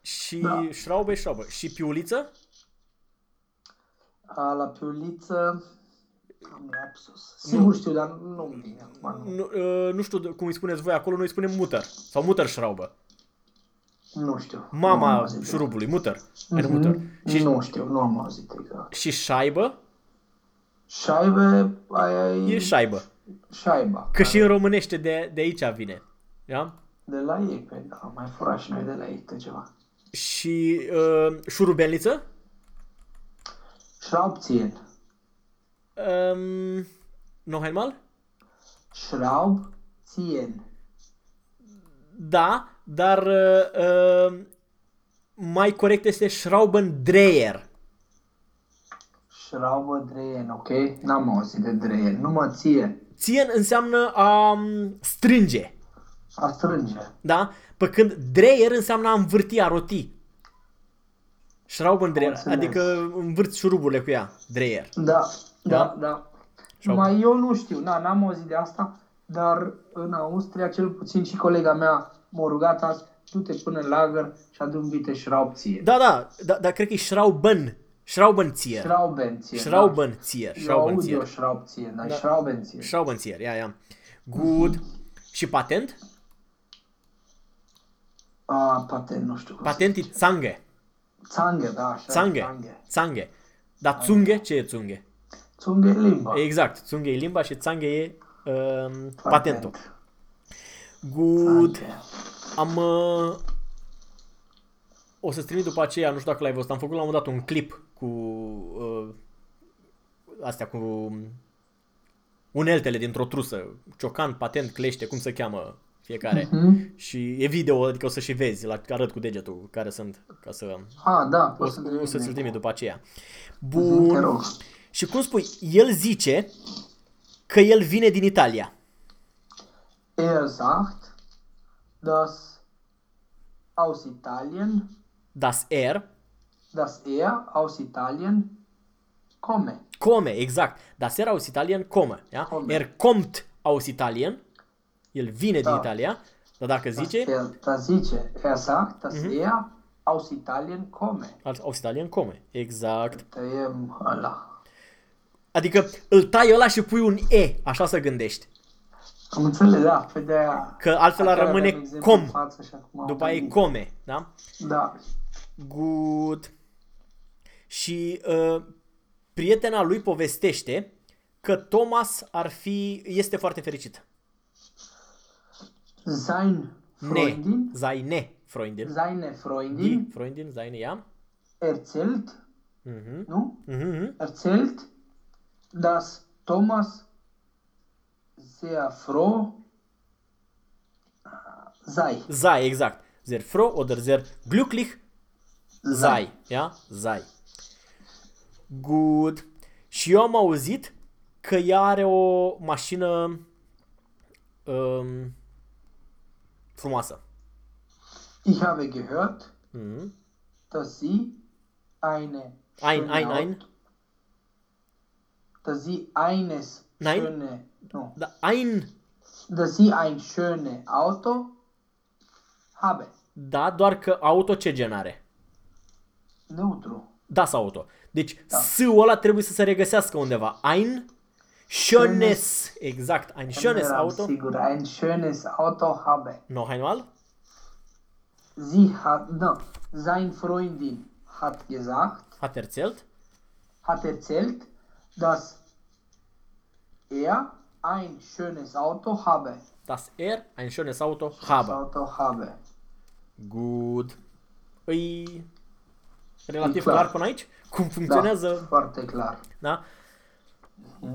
Și
Da.
șraubă e șraubă. Și piuliță?
A, la piuliță... Am lapsus. Sigur știu, dar nu-mi vine acum. Nu,
Nu, uh, nu știu cum îi spuneți voi acolo, noi îi spunem muter. Sau muter șraubă.
nu știu. Nu am
Mama
auzit de-
șurubului, muter. Are
Mhm.
muter. Și,
Nu știu, nu am auzit exact.
și șaibă
Șaibe, aia e...
e șaibă.
șaiba.
Că și în românește de, de aici vine. Da?
De la ei, pe da, am mai furat și noi de la ei câte ceva.
Și uh, șurubelniță?
Schraubzien.
Um, no, Helmal?
Schraubzien.
Da, dar uh, uh, mai corect este Schraubendreher.
Schrauberdrehen, ok? N-am auzit de drehen, numai ție.
Țien înseamnă a um, strânge,
A strânge.
da? Pe când dreher înseamnă a învârti, a roti. Schraubendreher,
Am înțeles.
adică învârți șuruburile cu ea, dreher.
Da,
Da?
da, da.
Schraub-
Mai eu nu știu, na, n-am auzit de asta, dar în Austria, cel puțin și colega mea m-a rugat azi, du-te până în lagăr și adu-mi vite Schraubzien.
Da, da, da, dar cred că e Schrauben, Schraubenzieher.
Schraubenzien.
Schraubenzieher,
Da. Eu aud eu
Schraubenzieher.
Schraubzien, dar
Da.
Schraubenzien.
Schraubenzieher, ia, ia. Good. Și patent?
A, patent, nu știu cum
Patent e
se zice.
Zange.
Zange, da, așa.
Zange.
Zange.
Zange. Dar Zunge, ce e Zunge?
Zunge e limba.
Exact, Zunge e limba și Zange e um, patentul.
Patent.
Good.
Zange.
Am... Uh, o să-ți trimit după aceea, nu știu dacă l-ai văzut, am făcut la un moment dat un clip cu uh, astea cu uneltele dintr-o trusă, ciocan, patent, clește, cum se cheamă fiecare.
Mhm.
Și e video, adică o să și vezi, la arăt cu degetul care sunt, ca să...
A, da,
O,
poți să
o să ți-l trimit după aceea.
Te
Bun.
rog.
Și cum spui, el zice că el vine din Italia.
Er sagt, dass aus Italien,
Das er
dass er aus Italien komme.
come, exact. Das er aus Italien komme. Ja?
Come.
Er kommt aus Italien. El vine din
Da.
Italia. Dar dacă
Das
zice,
er, das zice, er sagt, dass er aus Italien komme.
aus Italien come. Exact.
Tăiem ăla.
Adică îl tai ăla și pui un E, așa să gândești.
Am înțeles, da, pe de aia.
Că altfel ar
Chiar
rămâne
aveam exemplu
com.
în Față și acum
După
am
aia e
venit.
come, da?
Da.
Good. Și uh, prietena lui povestește că Thomas ar fi, este foarte fericit.
Sein
Ne,
Freundin,
seine Freundin.
seine
Die
Freundin
Freundin, seine, ja.
erzählt,
Mhm.
nu?
Mhm.
erzählt, dass Thomas sehr froh äh, sei.
Sei, exact. Sehr froh oder sehr glücklich sei. Ja? Sei. Good. Și eu am auzit că ea are o mașină um, frumoasă.
Ich habe gehört,
Mhm.
dass sie eine
Ein,
schöne
ein, ein.
Auto- dass sie eines
Nein.
schöne, no,
Da, ein,
dass sie ein schöne Auto habe.
da, doar că auto ce gen are?
Neutru.
Das Auto. Deci S-ul ăla trebuie să se regăsească undeva. Ein schönes, exact, ein schönes Auto.
Sigur, ein schönes Auto habe.
Noch einmal?
Sie hat, no, sein Freundin hat gesagt,
Hat erzählt?
hat erzählt, dass er ein schönes Auto habe.
Das er ein schönes Auto habe.
Auto habe.
Good. Îi relativ
E clar.
clar până aici? Cum funcționează?
Da, foarte clar.
Da?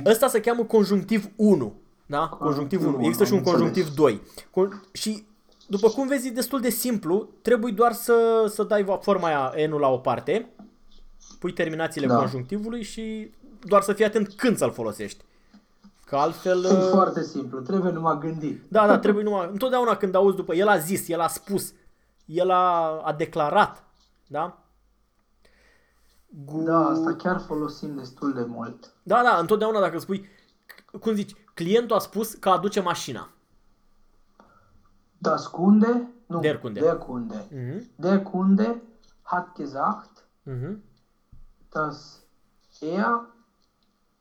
Ăsta se cheamă conjunctiv 1. Da? Conjunctiv 1.
unu,
Există și un
am înțeles.
conjunctiv 2. Con- și după cum vezi, e destul de simplu. Trebuie doar să, să dai va- forma aia n la o parte, pui terminațiile
Da.
conjunctivului și doar să fii atent când să-l folosești. Că altfel...
E
uh,
foarte simplu, trebuie numai gândit.
Da, da, trebuie numai... Întotdeauna când auzi după... El a zis, el a spus, el a, a declarat. Da? Gu...
Da, asta chiar folosim destul de mult.
Da, da, întotdeauna dacă spui, cum zici, clientul a spus că aduce mașina.
Das Kunde, nu,
Der Kunde.
Der Kunde.
Mhm.
Der Kunde hat gesagt,
Mhm.
dass er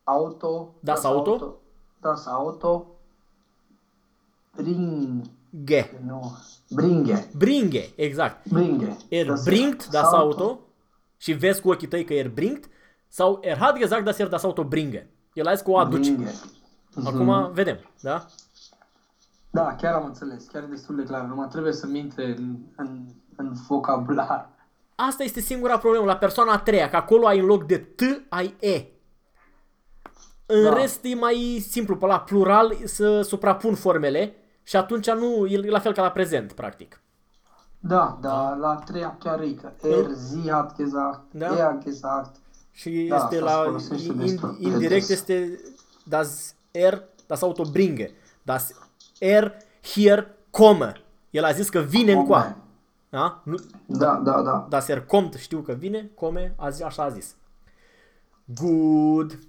Auto,
Das Auto?
das Auto bring,
Ge.
nu, bringe,
Bringe, exact.
bringe.
Er
Das
bringt das Auto și vezi cu ochii tăi că er bringt sau er hat gesagt, dass er das Auto bringe. El a zis că o aduce.
Bringe.
Acum vedem, da?
Da, chiar am înțeles, chiar e destul de clar. Numai trebuie să-mi intre în, în, în vocabular.
Asta este singura problemă la persoana a treia, că acolo ai în loc de T, ai E. În
Da.
rest e mai simplu, pe la plural să suprapun formele și atunci nu, e la fel ca la prezent, practic.
Da, da, la a treia chiar e că er, sie hat gesagt,
Da.
er hat gesagt.
Și
Da,
este
asta se
la
folosește
in,
destul de
indirect
des.
este das er, das Auto bringe. Das er hier komme. El a zis că vine încoa. Da? Nu,
Da, da, da.
das er kommt știu că vine, come, a zis, așa a zis. Good.